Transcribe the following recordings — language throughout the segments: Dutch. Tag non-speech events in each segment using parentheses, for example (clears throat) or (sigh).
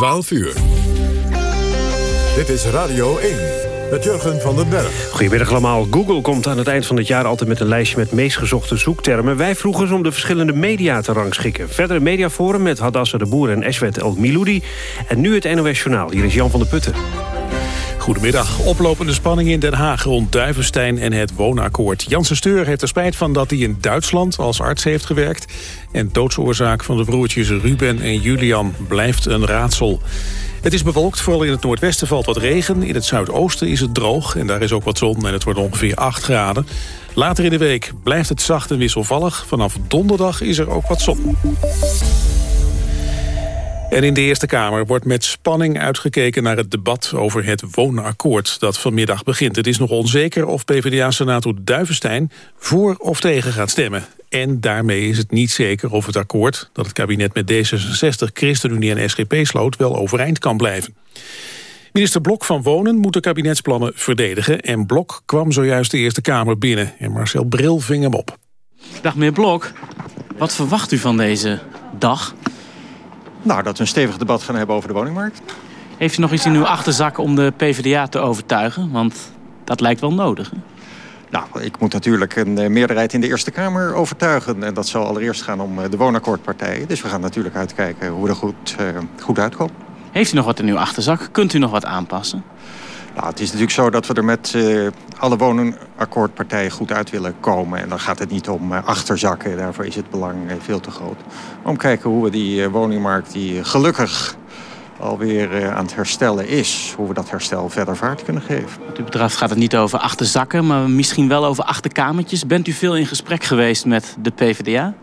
12 uur. Dit is Radio 1 met Jurgen van den Berg. Goedemiddag allemaal. Google komt aan het eind van het jaar altijd met een lijstje met meest gezochte zoektermen. Wij vroegen ze om de verschillende media te rangschikken. Verder mediaforum met Hadassa de Boer en Eswet El Miloudi. En nu het NOS Journaal. Hier is Jan van der Putten. Goedemiddag. Oplopende spanning in Den Haag rond Duivenstein en het woonakkoord. Janssen Steur heeft er spijt van dat hij in Duitsland als arts heeft gewerkt. En doodsoorzaak van de broertjes Ruben en Julian blijft een raadsel. Het is bewolkt, vooral in het noordwesten valt wat regen. In het zuidoosten is het droog en daar is ook wat zon en het wordt ongeveer 8 graden. Later in de week blijft het zacht en wisselvallig. Vanaf donderdag is er ook wat zon. En in de Eerste Kamer wordt met spanning uitgekeken naar het debat over het woonakkoord dat vanmiddag begint. Het is nog onzeker of PvdA-senator Duivenstein voor of tegen gaat stemmen. En daarmee is het niet zeker of het akkoord dat het kabinet met D66, ChristenUnie en SGP sloot wel overeind kan blijven. Minister Blok van Wonen moet de kabinetsplannen verdedigen. En Blok kwam zojuist de Eerste Kamer binnen. En Marcel Bril ving hem op. Dag meneer Blok, wat verwacht u van deze dag? Nou, dat we een stevig debat gaan hebben over de woningmarkt. Heeft u nog iets in uw achterzak om de PvdA te overtuigen? Want dat lijkt wel nodig. Hè? Nou, ik moet natuurlijk een eh, meerderheid in de Eerste Kamer overtuigen. En dat zal allereerst gaan om eh, de woonakkoordpartijen. Dus we gaan natuurlijk uitkijken hoe we er goed, uh, goed uitkomen. Heeft u nog wat in uw achterzak? Kunt u nog wat aanpassen? Nou, het is natuurlijk zo dat we er met uh, alle woningakkoordpartijen goed uit willen komen. En dan gaat het niet om uh, achterzakken, daarvoor is het belang uh, veel te groot. Om kijken hoe we die woningmarkt, die gelukkig alweer aan het herstellen is... hoe we dat herstel verder vaart kunnen geven. Wat u betreft gaat het niet over achterzakken, maar misschien wel over achterkamertjes. Bent u veel in gesprek geweest met de PvdA?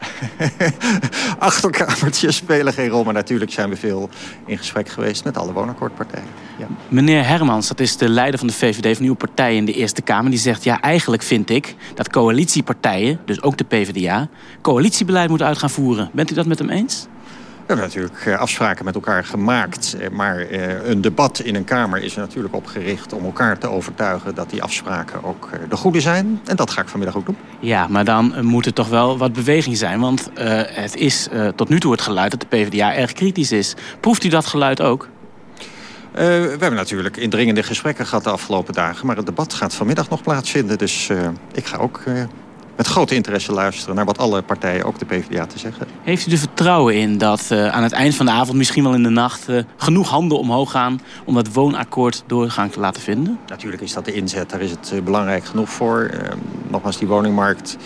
(laughs) Achterkamertjes spelen geen rol, maar natuurlijk zijn we veel in gesprek geweest... met alle woonakkoordpartijen. Ja. Meneer Hermans, dat is de leider van de VVD van uw partij in de Eerste Kamer... die zegt, ja, eigenlijk vind ik dat coalitiepartijen, dus ook de PvdA... coalitiebeleid moeten uit gaan voeren. Bent u dat met hem eens? We hebben natuurlijk afspraken met elkaar gemaakt. Maar een debat in een Kamer is er natuurlijk op gericht om elkaar te overtuigen... dat die afspraken ook de goede zijn. En dat ga ik vanmiddag ook doen. Ja, maar dan moet er toch wel wat beweging zijn. Want uh, het is uh, tot nu toe het geluid dat de PvdA erg kritisch is. Proeft u dat geluid ook? Uh, we hebben natuurlijk indringende gesprekken gehad de afgelopen dagen. Maar het debat gaat vanmiddag nog plaatsvinden. Dus ik ga ook met grote interesse luisteren naar wat alle partijen, ook de PvdA, te zeggen. Heeft u er vertrouwen in dat uh, aan het eind van de avond, misschien wel in de nacht... Uh, genoeg handen omhoog gaan om dat woonakkoord doorgang te laten vinden? Natuurlijk is dat de inzet, daar is het uh, belangrijk genoeg voor. nogmaals, die woningmarkt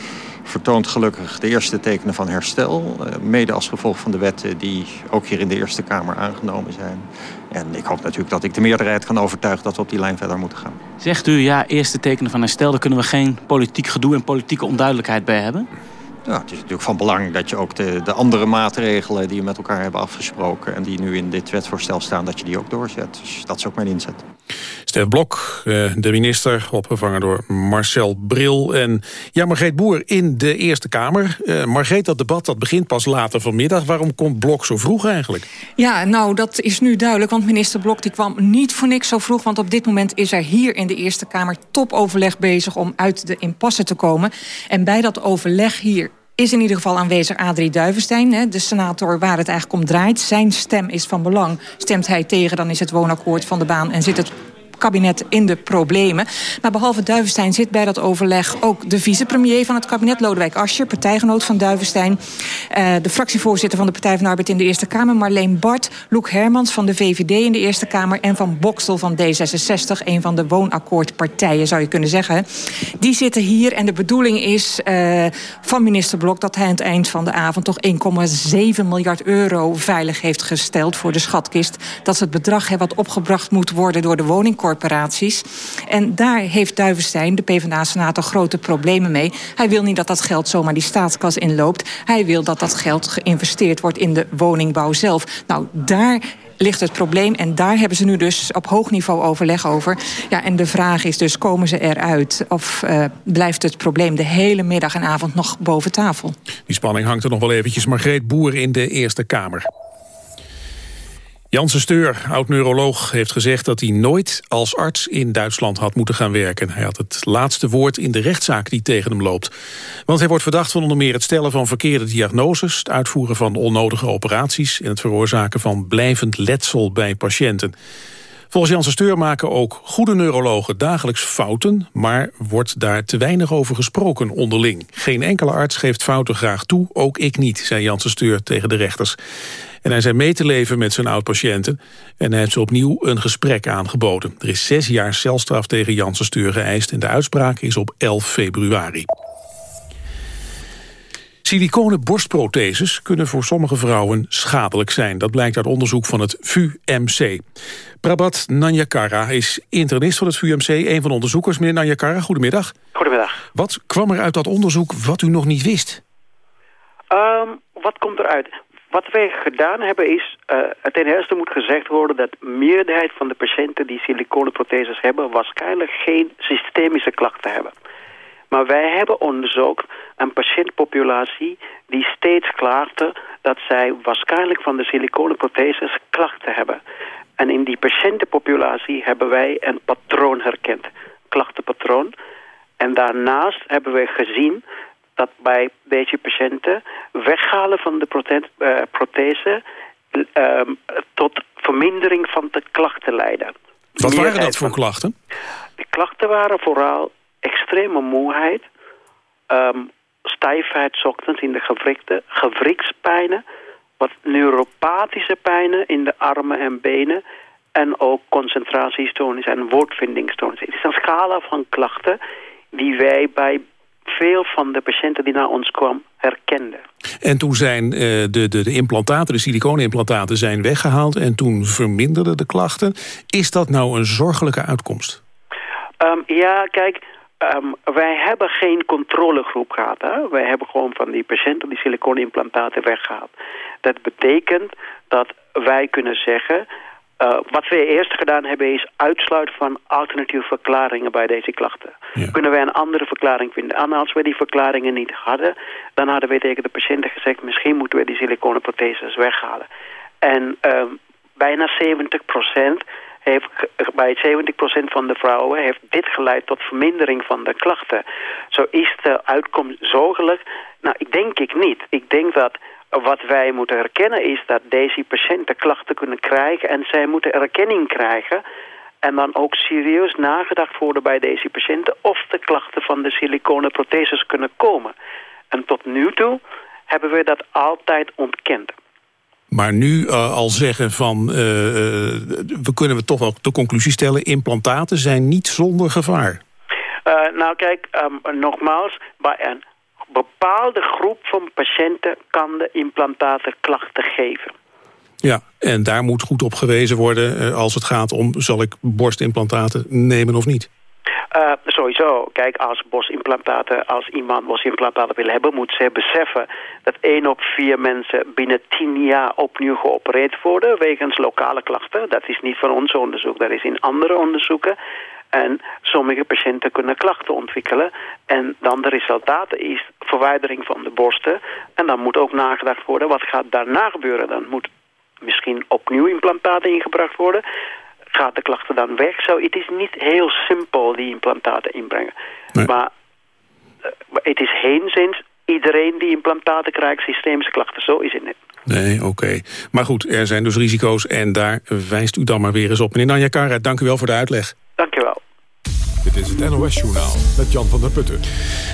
vertoont gelukkig de eerste tekenen van herstel. Mede als gevolg van de wetten die ook hier in de Eerste Kamer aangenomen zijn. En ik hoop natuurlijk dat ik de meerderheid kan overtuigen dat we op die lijn verder moeten gaan. Zegt u, ja, eerste tekenen van herstel, daar kunnen we geen politiek gedoe en politieke onduidelijkheid bij hebben? Ja, het is natuurlijk van belang dat je ook de, de andere maatregelen die we met elkaar hebben afgesproken... en die nu in dit wetsvoorstel staan, dat je die ook doorzet. Dus dat is ook mijn inzet. Stef Blok, de minister, opgevangen door Marcel Bril. En ja, Margreet Boer in de Eerste Kamer. Uh, Margreet, dat debat dat begint pas later vanmiddag. Waarom komt Blok zo vroeg eigenlijk? Ja, nou, dat is nu duidelijk. Want minister Blok die kwam niet voor niks zo vroeg. Want op dit moment is er hier in de Eerste Kamer topoverleg bezig... om uit de impasse te komen. En bij dat overleg hier is in ieder geval aanwezig Adrie Duivenstein, de senator waar het eigenlijk om draait. Zijn stem is van belang. Stemt hij tegen, dan is het woonakkoord van de baan en zit het kabinet in de problemen. Maar behalve Duivenstein zit bij dat overleg ook de vicepremier van het kabinet, Lodewijk Asscher, partijgenoot van Duivenstein. Uh, de fractievoorzitter van de Partij van de Arbeid in de Eerste Kamer, Marleen Bart, Loek Hermans van de VVD in de Eerste Kamer en van Boksel van D66, een van de woonakkoordpartijen zou je kunnen zeggen. Die zitten hier en de bedoeling is uh, van minister Blok dat hij aan het eind van de avond toch 1,7 miljard euro veilig heeft gesteld voor de schatkist. Dat is het bedrag wat opgebracht moet worden door de woningcorporatie corporaties. En daar heeft Duivenstein, de PvdA-senator, grote problemen mee. Hij wil niet dat dat geld zomaar die staatskas inloopt. Hij wil dat dat geld geïnvesteerd wordt in de woningbouw zelf. Nou, daar ligt het probleem. En daar hebben ze nu dus op hoog niveau overleg over. Ja, en de vraag is dus, komen ze eruit? Of uh, blijft het probleem de hele middag en avond nog boven tafel? Die spanning hangt er nog wel eventjes. Margreet Boer in de Eerste Kamer. Janssen Steur, oud-neuroloog, heeft gezegd dat hij nooit als arts in Duitsland had moeten gaan werken. Hij had het laatste woord in de rechtszaak die tegen hem loopt. Want hij wordt verdacht van onder meer het stellen van verkeerde diagnoses, het uitvoeren van onnodige operaties en het veroorzaken van blijvend letsel bij patiënten. Volgens Janssen Steur maken ook goede neurologen dagelijks fouten... maar wordt daar te weinig over gesproken onderling. Geen enkele arts geeft fouten graag toe, ook ik niet, zei Janssen Steur tegen de rechters. En hij zei mee te leven met zijn oud-patiënten... en hij heeft ze opnieuw een gesprek aangeboden. Er is zes jaar celstraf tegen Janssen Steur geëist... en de uitspraak is op 11 februari. Siliconen borstprotheses kunnen voor sommige vrouwen schadelijk zijn. Dat blijkt uit onderzoek van het VUMC. Prabhat Nanyakara is internist van het VUMC, een van de onderzoekers. Meneer Nanyakara, goedemiddag. Goedemiddag. Wat kwam er uit dat onderzoek wat u nog niet wist? Um, wat komt eruit? Wat wij gedaan hebben is, uh, ten eerste moet gezegd worden dat de meerderheid van de patiënten die siliconenprotheses hebben waarschijnlijk geen systemische klachten hebben. Maar wij hebben onderzocht een patiëntpopulatie die steeds klaagde dat zij waarschijnlijk van de siliconenprotheses klachten hebben. En in die patiëntenpopulatie hebben wij een patroon herkend, klachtenpatroon. En daarnaast hebben we gezien dat bij deze patiënten weghalen van de uh, prothese uh, tot vermindering van de klachten leiden. Wat waren dat voor klachten? De klachten waren vooral extreme moeheid, um, stijfheid ochtends in de gewrikten, gewrikspijnen, wat neuropathische pijnen in de armen en benen en ook concentratiestoornissen en woordvindingstoornissen. Het is een scala van klachten die wij bij veel van de patiënten die naar ons kwamen herkenden. En toen zijn uh, de, de, de implantaten, de siliconenimplantaten zijn weggehaald en toen verminderden de klachten. Is dat nou een zorgelijke uitkomst? Um, ja, kijk, Um, wij hebben geen controlegroep gehad. Hè? Wij hebben gewoon van die patiënten die siliconenimplantaten weggehaald. Dat betekent dat wij kunnen zeggen... Uh, wat we eerst gedaan hebben is uitsluiten van alternatieve verklaringen bij deze klachten. Kunnen wij een andere verklaring vinden? En als we die verklaringen niet hadden, dan hadden we tegen de patiënten gezegd... misschien moeten we die siliconenprotheses weghalen. En um, bijna 70 procent heeft bij 70% van de vrouwen heeft dit geleid tot vermindering van de klachten. Zo is de uitkomst zorgelijk? Nou, ik denk ik niet. Ik denk dat wat wij moeten herkennen is dat deze patiënten klachten kunnen krijgen en zij moeten erkenning krijgen en dan ook serieus nagedacht worden bij deze patiënten of de klachten van de siliconen protheses kunnen komen. En tot nu toe hebben we dat altijd ontkend. Maar nu uh, al zeggen van, uh, we kunnen we toch wel de conclusie stellen... implantaten zijn niet zonder gevaar. Nou kijk, um, nogmaals, bij een bepaalde groep van patiënten... kan de implantaten klachten geven. Ja, en daar moet goed op gewezen worden als het gaat om... zal ik borstimplantaten nemen of niet? Uh, sowieso, kijk, als bosimplantaten, als iemand bosimplantaten wil hebben, moet ze beseffen dat één op vier mensen binnen tien jaar opnieuw geopereerd worden wegens lokale klachten. Dat is niet van ons onderzoek, dat is in andere onderzoeken. En sommige patiënten kunnen klachten ontwikkelen. En dan de resultaat is verwijdering van de borsten. En dan moet ook nagedacht worden, wat gaat daarna gebeuren? Dan moet misschien opnieuw implantaten ingebracht worden gaat de klachten dan weg. Zo, het is niet heel simpel die implantaten inbrengen. Maar uh, het is zins iedereen die implantaten krijgt systemische klachten. Zo is het niet. Nee, oké. Maar goed, er zijn dus risico's en daar wijst u dan maar weer eens op. Meneer Nanja Karat, dank u wel voor de uitleg. Dit is het NOS-journaal met Jan van der Putten.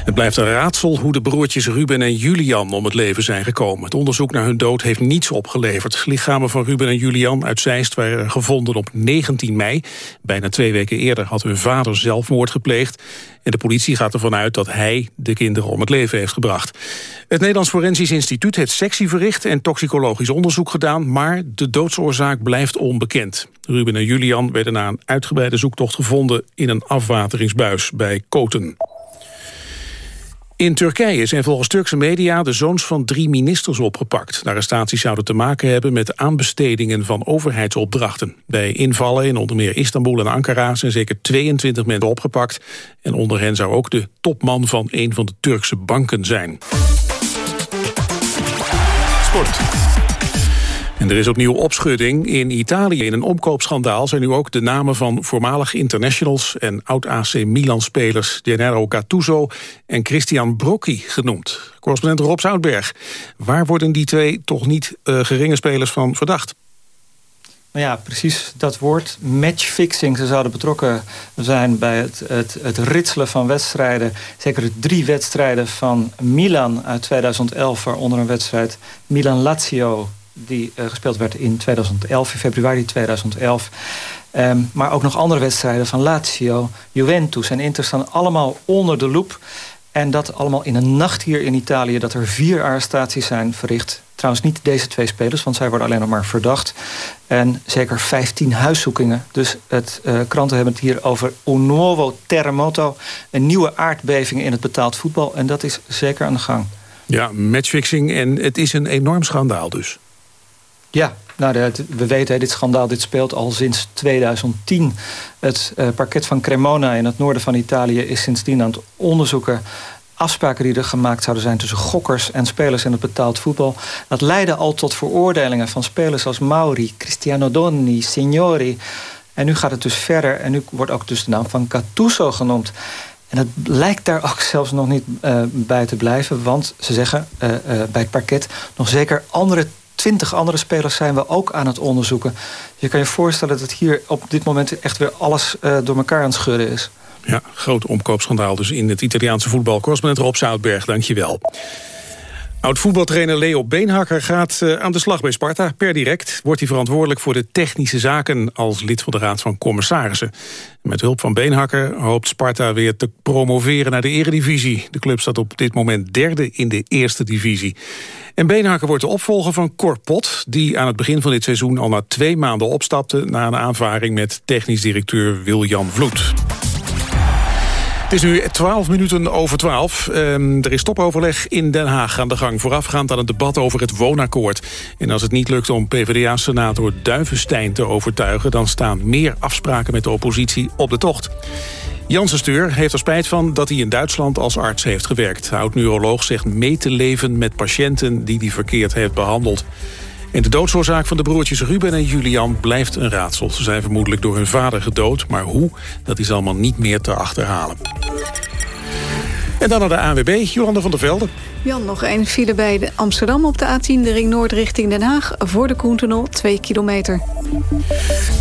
Het blijft een raadsel hoe de broertjes Ruben en Julian om het leven zijn gekomen. Het onderzoek naar hun dood heeft niets opgeleverd. Lichamen van Ruben en Julian uit Zeist waren gevonden op 19 mei. Bijna twee weken eerder had hun vader zelfmoord gepleegd. En de politie gaat ervan uit dat hij de kinderen om het leven heeft gebracht. Het Nederlands Forensisch Instituut heeft sectie verricht... en toxicologisch onderzoek gedaan, maar de doodsoorzaak blijft onbekend. Ruben en Julian werden na een uitgebreide zoektocht gevonden... in een afwateringsbuis bij Koten. In Turkije zijn volgens Turkse media de zoons van drie ministers opgepakt. De arrestaties zouden te maken hebben met aanbestedingen van overheidsopdrachten. Bij invallen in onder meer Istanbul en Ankara zijn zeker 22 mensen opgepakt. En onder hen zou ook de topman van een van de Turkse banken zijn. Sport. En er is opnieuw opschudding. In Italië in een omkoopschandaal zijn nu ook de namen van voormalig internationals en oud-AC Milan-spelers Gennaro Gattuso en Christian Brocchi genoemd. Correspondent Rob Zoutberg. Waar worden die twee toch niet uh, geringe spelers van verdacht? Nou ja, precies dat woord. Matchfixing. Ze zouden betrokken zijn bij het, het, het ritselen van wedstrijden. Zeker drie wedstrijden van Milan uit 2011... waaronder een wedstrijd Milan-Lazio... die uh, gespeeld werd in 2011, in februari 2011... Um, ehm, maar ook nog andere wedstrijden van Lazio, Juventus en Inter staan allemaal onder de loep. En dat allemaal in een nacht hier in Italië... dat er vier arrestaties zijn verricht. Trouwens niet deze twee spelers, want zij worden alleen nog maar verdacht. En zeker 15 huiszoekingen. Dus het, uh, kranten hebben het hier over un nuovo terremoto. Een nieuwe aardbeving in het betaald voetbal. En dat is zeker aan de gang. Ja, matchfixing en het is een enorm schandaal dus. Ja, nou, we weten, dit schandaal dit speelt al sinds 2010. Het uh, parket van Cremona in het noorden van Italië... is sindsdien aan het onderzoeken afspraken die er gemaakt zouden zijn... tussen gokkers en spelers in het betaald voetbal. Dat leidde al tot veroordelingen van spelers als Mauri... Cristiano Donni, Signori. En nu gaat het dus verder. En nu wordt ook dus de naam van Gattuso genoemd. En het lijkt daar ook (laughs) zelfs nog niet uh, bij te blijven. Want ze zeggen uh, bij het parket nog zeker andere twintig andere spelers zijn we ook aan het onderzoeken. Je kan je voorstellen dat hier op dit moment echt weer alles uh, door elkaar aan het schudden is. Ja, groot omkoopschandaal dus in het Italiaanse voetbal. Correspondent Rob Zoutberg, dankjewel. Oud-voetbaltrainer Leo Beenhakker gaat uh, aan de slag bij Sparta. Per direct wordt hij verantwoordelijk voor de technische zaken... als lid van de Raad van Commissarissen. Met hulp van Beenhakker hoopt Sparta weer te promoveren naar de eredivisie. De club staat op dit moment derde in de eerste divisie. En Beenhakker wordt de opvolger van Cor Pot... die aan het begin van dit seizoen al na twee maanden opstapte... na een aanvaring met technisch directeur Wiljan Vloed. Het is nu 12 minuten over 12. Um, er is topoverleg in Den Haag aan de gang... voorafgaand aan het debat over het woonakkoord. En als het niet lukt om PvdA-senator Duivenstein te overtuigen... dan staan meer afspraken met de oppositie op de tocht. Janssen Steur heeft er spijt van dat hij in Duitsland als arts heeft gewerkt. Oud-neuroloog zegt mee te leven met patiënten die hij verkeerd heeft behandeld. En de doodsoorzaak van de broertjes Ruben en Julian blijft een raadsel. Ze zijn vermoedelijk door hun vader gedood, maar hoe, dat is allemaal niet meer te achterhalen. En dan naar de AWB, Jolanda van der Velde. Jan, nog een file bij de Amsterdam op de A10, de ring Noord richting Den Haag. Voor de Koentunnel, 2 kilometer.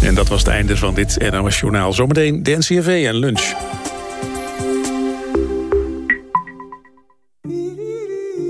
En dat was het einde van dit NOS Journaal. Zometeen de NCRV en lunch.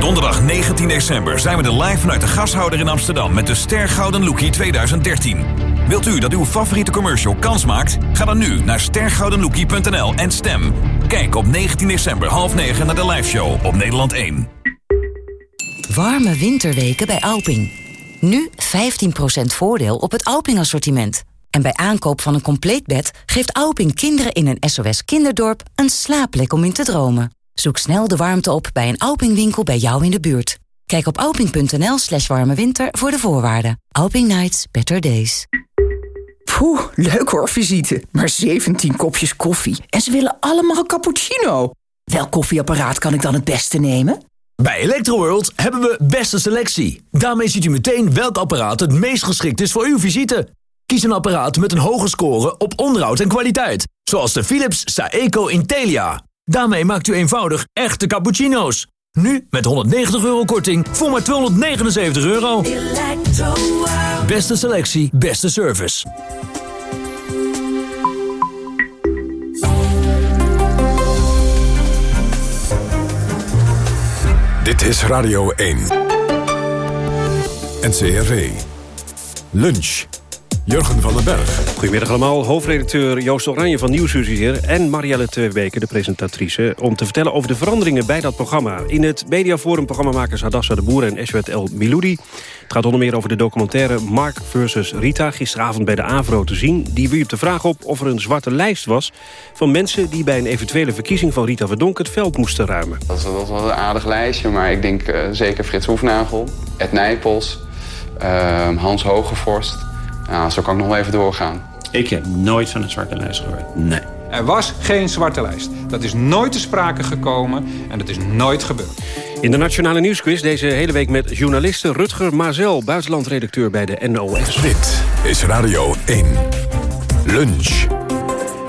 Donderdag 19 december zijn we er live vanuit de gashouder in Amsterdam... met de Ster Lookie 2013. Wilt u dat uw favoriete commercial kans maakt? Ga dan nu naar stergoudenlookie.nl en stem. Kijk op 19 december half 9 naar de liveshow op Nederland 1. Warme winterweken bij Alping. Nu 15% voordeel op het Alping-assortiment. En bij aankoop van een compleet bed geeft Alping kinderen in een SOS kinderdorp... een slaapplek om in te dromen. Zoek snel de warmte op bij een Alping-winkel bij jou in de buurt. Kijk op alping.nl slash warme voor de voorwaarden. Alping Nights, better days. Poeh, leuk hoor, visite. Maar 17 kopjes koffie. En ze willen allemaal een cappuccino. Welk koffieapparaat kan ik dan het beste nemen? Bij Electroworld hebben we beste selectie. Daarmee ziet u meteen welk apparaat het meest geschikt is voor uw visite. Kies een apparaat met een hoge score op onderhoud en kwaliteit. Zoals de Philips Saeco Intelia. Daarmee maakt u eenvoudig echte cappuccino's. Nu met 190 euro korting voor maar 279 euro. Beste selectie, beste service. Dit is Radio 1. NCRV. Lunch. Jurgen van den Berg. Goedemiddag allemaal. Hoofdredacteur Joost Oranje van Nieuwsuur hier... en Marielle Tweebeke, de presentatrice... om te vertellen over de veranderingen bij dat programma. In het Mediaforum programmamakers Hadassa de Boer en Eswet El Miloudi. Het gaat onder meer over de documentaire Mark versus Rita... gisteravond bij de AVRO te zien. Die wierp de vraag op of er een zwarte lijst was... van mensen die bij een eventuele verkiezing van Rita Verdonk... het veld moesten ruimen. Dat was, dat was een aardig lijstje, maar ik denk uh, zeker Frits Hoefnagel... Ed Nijpels, uh, Hans Hogevorst... Ja, zo kan ik nog wel even doorgaan. Ik heb nooit van een zwarte lijst gehoord. Nee. Er was geen zwarte lijst. Dat is nooit te sprake gekomen en dat is nooit gebeurd. In de Nationale Nieuwsquiz deze hele week met journaliste Rutger Mazel... buitenlandredacteur bij de NOS. Dit is Radio 1. Lunch.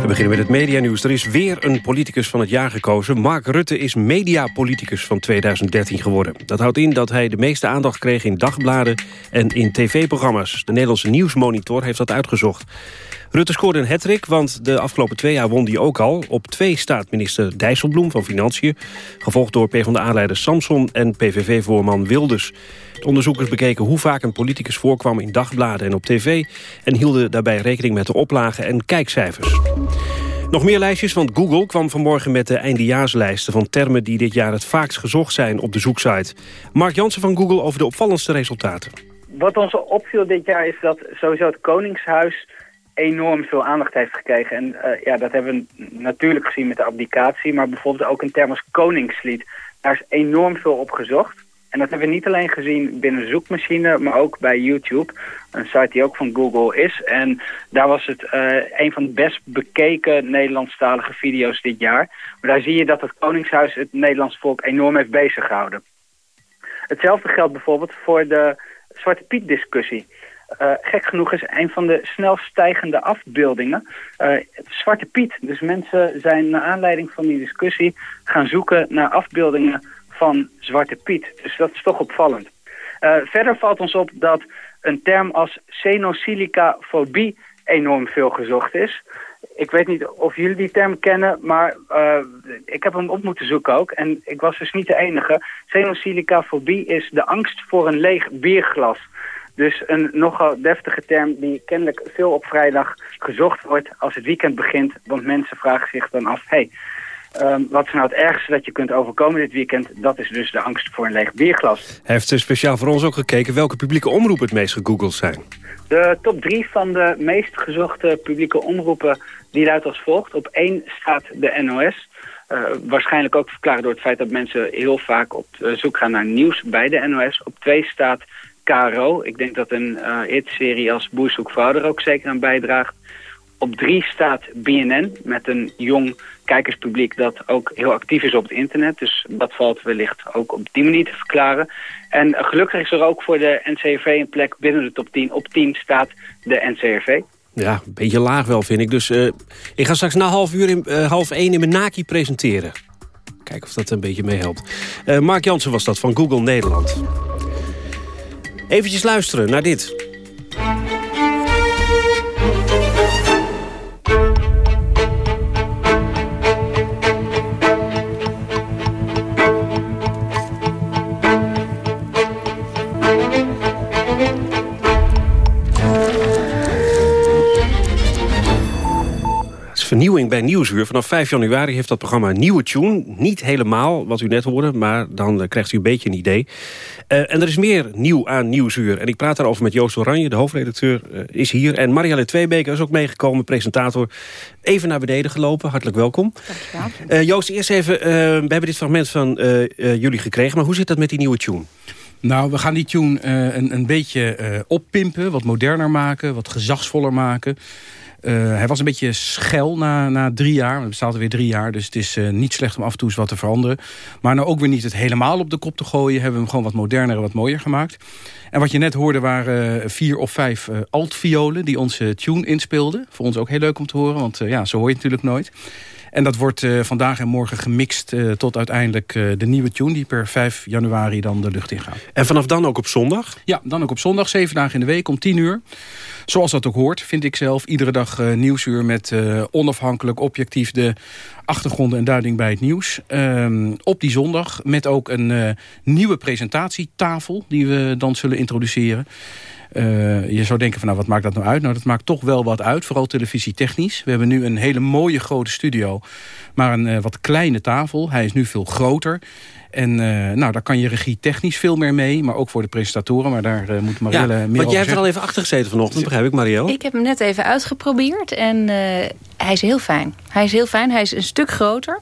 We beginnen met het medianieuws. Er is weer een politicus van het jaar gekozen. Mark Rutte is mediapoliticus van 2013 geworden. Dat houdt in dat hij de meeste aandacht kreeg in dagbladen en in tv-programma's. De Nederlandse Nieuwsmonitor heeft dat uitgezocht. Rutte scoorde een hattrick, want de afgelopen twee jaar won hij ook al. Op twee staat minister Dijsselbloem van Financiën... gevolgd door PvdA-leider Samson en PVV-voorman Wilders. De onderzoekers bekeken hoe vaak een politicus voorkwam in dagbladen en op tv... en hielden daarbij rekening met de oplagen en kijkcijfers. Nog meer lijstjes, want Google kwam vanmorgen met de eindejaarslijsten... van termen die dit jaar het vaakst gezocht zijn op de zoeksite. Mark Jansen van Google over de opvallendste resultaten. Wat ons opviel dit jaar is dat sowieso het Koningshuis enorm veel aandacht heeft gekregen. En uh, ja, dat hebben we natuurlijk gezien met de abdicatie, maar bijvoorbeeld ook een term als koningslied. Daar is enorm veel op gezocht. En dat hebben we niet alleen gezien binnen zoekmachine, maar ook bij YouTube. Een site die ook van Google is. En daar was het uh, een van de best bekeken Nederlandstalige video's dit jaar. Maar daar zie je dat het Koningshuis het Nederlands volk enorm heeft bezig gehouden. Hetzelfde geldt bijvoorbeeld voor de Zwarte Piet discussie. Uh, gek genoeg is een van de snel stijgende afbeeldingen uh, Zwarte Piet. Dus mensen zijn naar aanleiding van die discussie gaan zoeken naar afbeeldingen van Zwarte Piet. Dus dat is toch opvallend. Uh, verder valt ons op dat een term als xenosilicafobie enorm veel gezocht is. Ik weet niet of jullie die term kennen, maar ik heb hem op moeten zoeken ook. En ik was dus niet de enige. Xenosilicafobie is de angst voor een leeg bierglas. Dus een nogal deftige term die kennelijk veel op vrijdag gezocht wordt als het weekend begint. Want mensen vragen zich dan af, hey, um, wat is nou het ergste dat je kunt overkomen dit weekend? Dat is dus de angst voor een leeg bierglas. Hij heeft speciaal voor ons ook gekeken welke publieke omroepen het meest gegoogeld zijn. De top drie van de meest gezochte publieke omroepen die luidt als volgt. Op één staat de NOS. Uh, waarschijnlijk ook verklaren door het feit dat mensen heel vaak op zoek gaan naar nieuws bij de NOS. Op twee staat KRO. Ik denk dat een uh, hitserie als Boer vrouw er ook zeker aan bijdraagt. Op drie staat BNN met een jong kijkerspubliek dat ook heel actief is op het internet. Dus dat valt wellicht ook op die manier te verklaren. En gelukkig is er ook voor de NCRV een plek binnen de top 10. Op 10 staat de NCRV. Ja, een beetje laag wel vind ik. Dus uh, ik ga straks na half, uur in, uh, half één in mijn Naki presenteren. Kijken of dat een beetje meehelpt. Mark Jansen was dat van Google Nederland. Eventjes luisteren naar dit. Vernieuwing bij Nieuwsuur. Vanaf 5 januari heeft dat programma een nieuwe tune. Niet helemaal wat u net hoorde, maar dan uh, krijgt u een beetje een idee. Uh, en er is meer nieuw aan Nieuwsuur. En ik praat daarover met Joost Oranje, de hoofdredacteur, uh, is hier. En Marielle Tweebeke is ook meegekomen, presentator. Even naar beneden gelopen, hartelijk welkom. Dankjewel. Joost, eerst even, we hebben dit fragment van jullie gekregen. Maar hoe zit dat met die nieuwe tune? Nou, we gaan die tune een, een beetje oppimpen, wat moderner maken, wat gezagsvoller maken. Uh, hij was een beetje schel na, na drie jaar. Het bestaat alweer drie jaar, dus het is uh, niet slecht om af en toe eens wat te veranderen. Maar nou ook weer niet het helemaal op de kop te gooien... hebben we hem gewoon wat moderner en wat mooier gemaakt. En wat je net hoorde waren uh, vier of vijf altviolen... die onze tune inspeelden. Voor ons ook heel leuk om te horen, want ja, zo hoor je het natuurlijk nooit. En dat wordt uh, vandaag en morgen gemixt uh, tot uiteindelijk uh, de nieuwe tune... die per 5 januari dan de lucht ingaat. En vanaf dan ook op zondag? Ja, dan ook op zondag, zeven dagen in de week om 10 uur. Zoals dat ook hoort, vind ik zelf. Iedere dag nieuwsuur met onafhankelijk, objectief... de achtergronden en duiding bij het nieuws. Uh, op die zondag met ook een nieuwe presentatietafel... die we dan zullen introduceren. Uh, je zou denken van nou wat maakt dat nou uit? Nou dat maakt toch wel wat uit, vooral televisietechnisch. We hebben nu een hele mooie grote studio, maar een uh, wat kleine tafel. Hij is nu veel groter. En uh, nou, daar kan je regie technisch veel meer mee. Maar ook voor de presentatoren. Maar daar uh, moet Marielle ja, meer Want jij hebt er al even achter gezeten vanochtend, begrijp ik, Marielle? Ik heb hem net even uitgeprobeerd. En uh, hij is heel fijn. Hij is heel fijn. Hij is een stuk groter.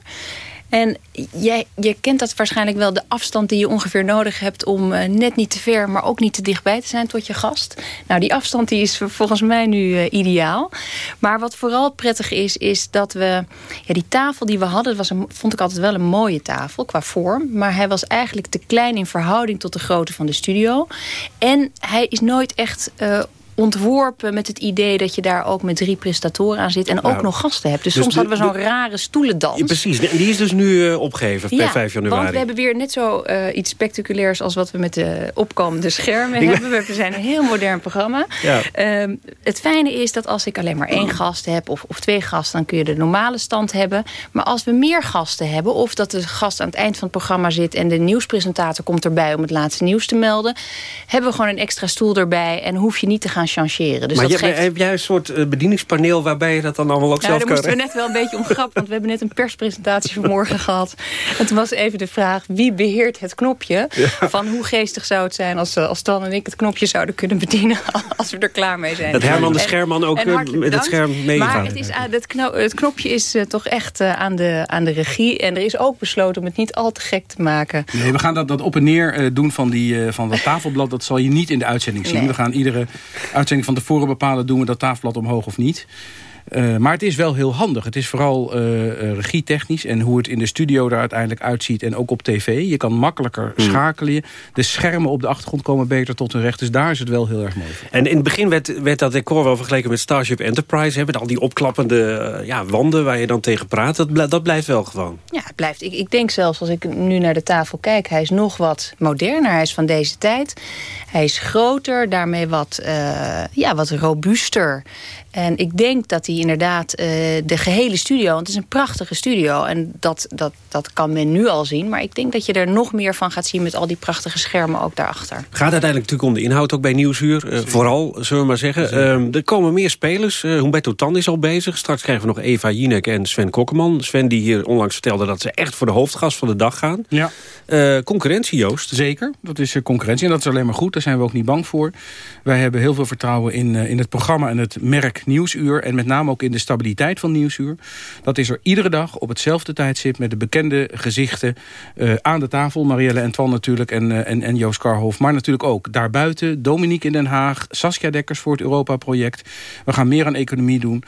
En jij, je kent dat waarschijnlijk wel, de afstand die je ongeveer nodig hebt... om uh, net niet te ver, maar ook niet te dichtbij te zijn tot je gast. Nou, die afstand die is volgens mij nu uh, ideaal. Maar wat vooral prettig is, is dat we... Ja, die tafel die we hadden, was vond ik altijd wel een mooie tafel qua vorm. Maar hij was eigenlijk te klein in verhouding tot de grootte van de studio. En hij is nooit echt... Uh, ontworpen met het idee dat je daar ook met drie prestatoren aan zit... en ook nog gasten hebt. Dus, dus soms hadden we zo'n rare stoelendans. Ja, precies, en die is dus nu uh, opgegeven per 5 januari. want we hebben weer net zo uh, iets spectaculairs... als wat we met de opkomende schermen hebben. We zijn een heel modern programma. Ja. Uh, het fijne is dat als ik alleen maar één gast heb... Of, of twee gasten, dan kun je de normale stand hebben. Maar als we meer gasten hebben... of dat de gast aan het eind van het programma zit... en de nieuwspresentator komt erbij om het laatste nieuws te melden... hebben we gewoon een extra stoel erbij... en hoef je niet te gaan changeren. Dus maar dat je, geeft... heb jij een soort uh, bedieningspaneel waarbij je dat dan allemaal ook ja, zelf kan? Daar moesten we net wel een beetje om grappen, want we hebben net een perspresentatie vanmorgen gehad. En toen was even de vraag, wie beheert het knopje? Ja. Van hoe geestig zou het zijn als, eh, als Dan en ik het knopje zouden kunnen bedienen (laughs) als we er klaar mee zijn. Dat Herman de Scherman ook eh, met het scherm meegaat. Maar het, is, het, knop, het knopje is uh, toch echt uh, aan, de, aan de regie. En er is ook besloten om het niet al te gek te maken. Nee, we gaan dat, dat op en neer uh, doen van, die, van dat tafelblad. Dat zal je niet in de uitzending zien. Nee. We gaan iedere uitzending van tevoren bepalen... doen we dat tafelblad omhoog of niet. Uh, maar het is wel heel handig. Het is vooral uh, regietechnisch en hoe het in de studio er uiteindelijk uitziet. En ook op tv. Je kan makkelijker mm. schakelen. De schermen op de achtergrond komen beter tot hun recht. Dus daar is het wel heel erg mooi. En in het begin werd, werd dat decor wel vergeleken met Starship Enterprise. Hè, met al die opklappende ja, wanden waar je dan tegen praat. Dat, dat blijft wel gewoon. Ja, het blijft. Ik, ik denk zelfs als ik nu naar de tafel kijk. Hij is nog wat moderner. Hij is van deze tijd. Hij is groter. Daarmee wat, ja, wat robuuster. En ik denk dat hij inderdaad uh, de gehele studio... want het is een prachtige studio en dat, dat, dat kan men nu al zien... maar ik denk dat je er nog meer van gaat zien... met al die prachtige schermen ook daarachter. Gaat uiteindelijk natuurlijk om de inhoud ook bij Nieuwsuur. Uh, vooral, zullen we maar zeggen. Uh, er komen meer spelers. Uh, Humberto Tan is al bezig. Straks krijgen we nog Eva Jinek en Sven Kokkeman. Sven die hier onlangs vertelde dat ze echt voor de hoofdgast van de dag gaan. Ja. concurrentie, Joost. Zeker, dat is concurrentie en dat is alleen maar goed. Daar zijn we ook niet bang voor. Wij hebben heel veel vertrouwen in, in het programma en het merk Nieuwsuur. En met name ook in de stabiliteit van Nieuwsuur. Dat is er iedere dag op hetzelfde tijdstip... met de bekende gezichten uh, aan de tafel. Marielle en Twan natuurlijk en, uh, en, en Joost Karhoff. Maar natuurlijk ook daarbuiten. Dominique in Den Haag. Saskia Dekkers voor het Europa-project. We gaan meer aan economie doen.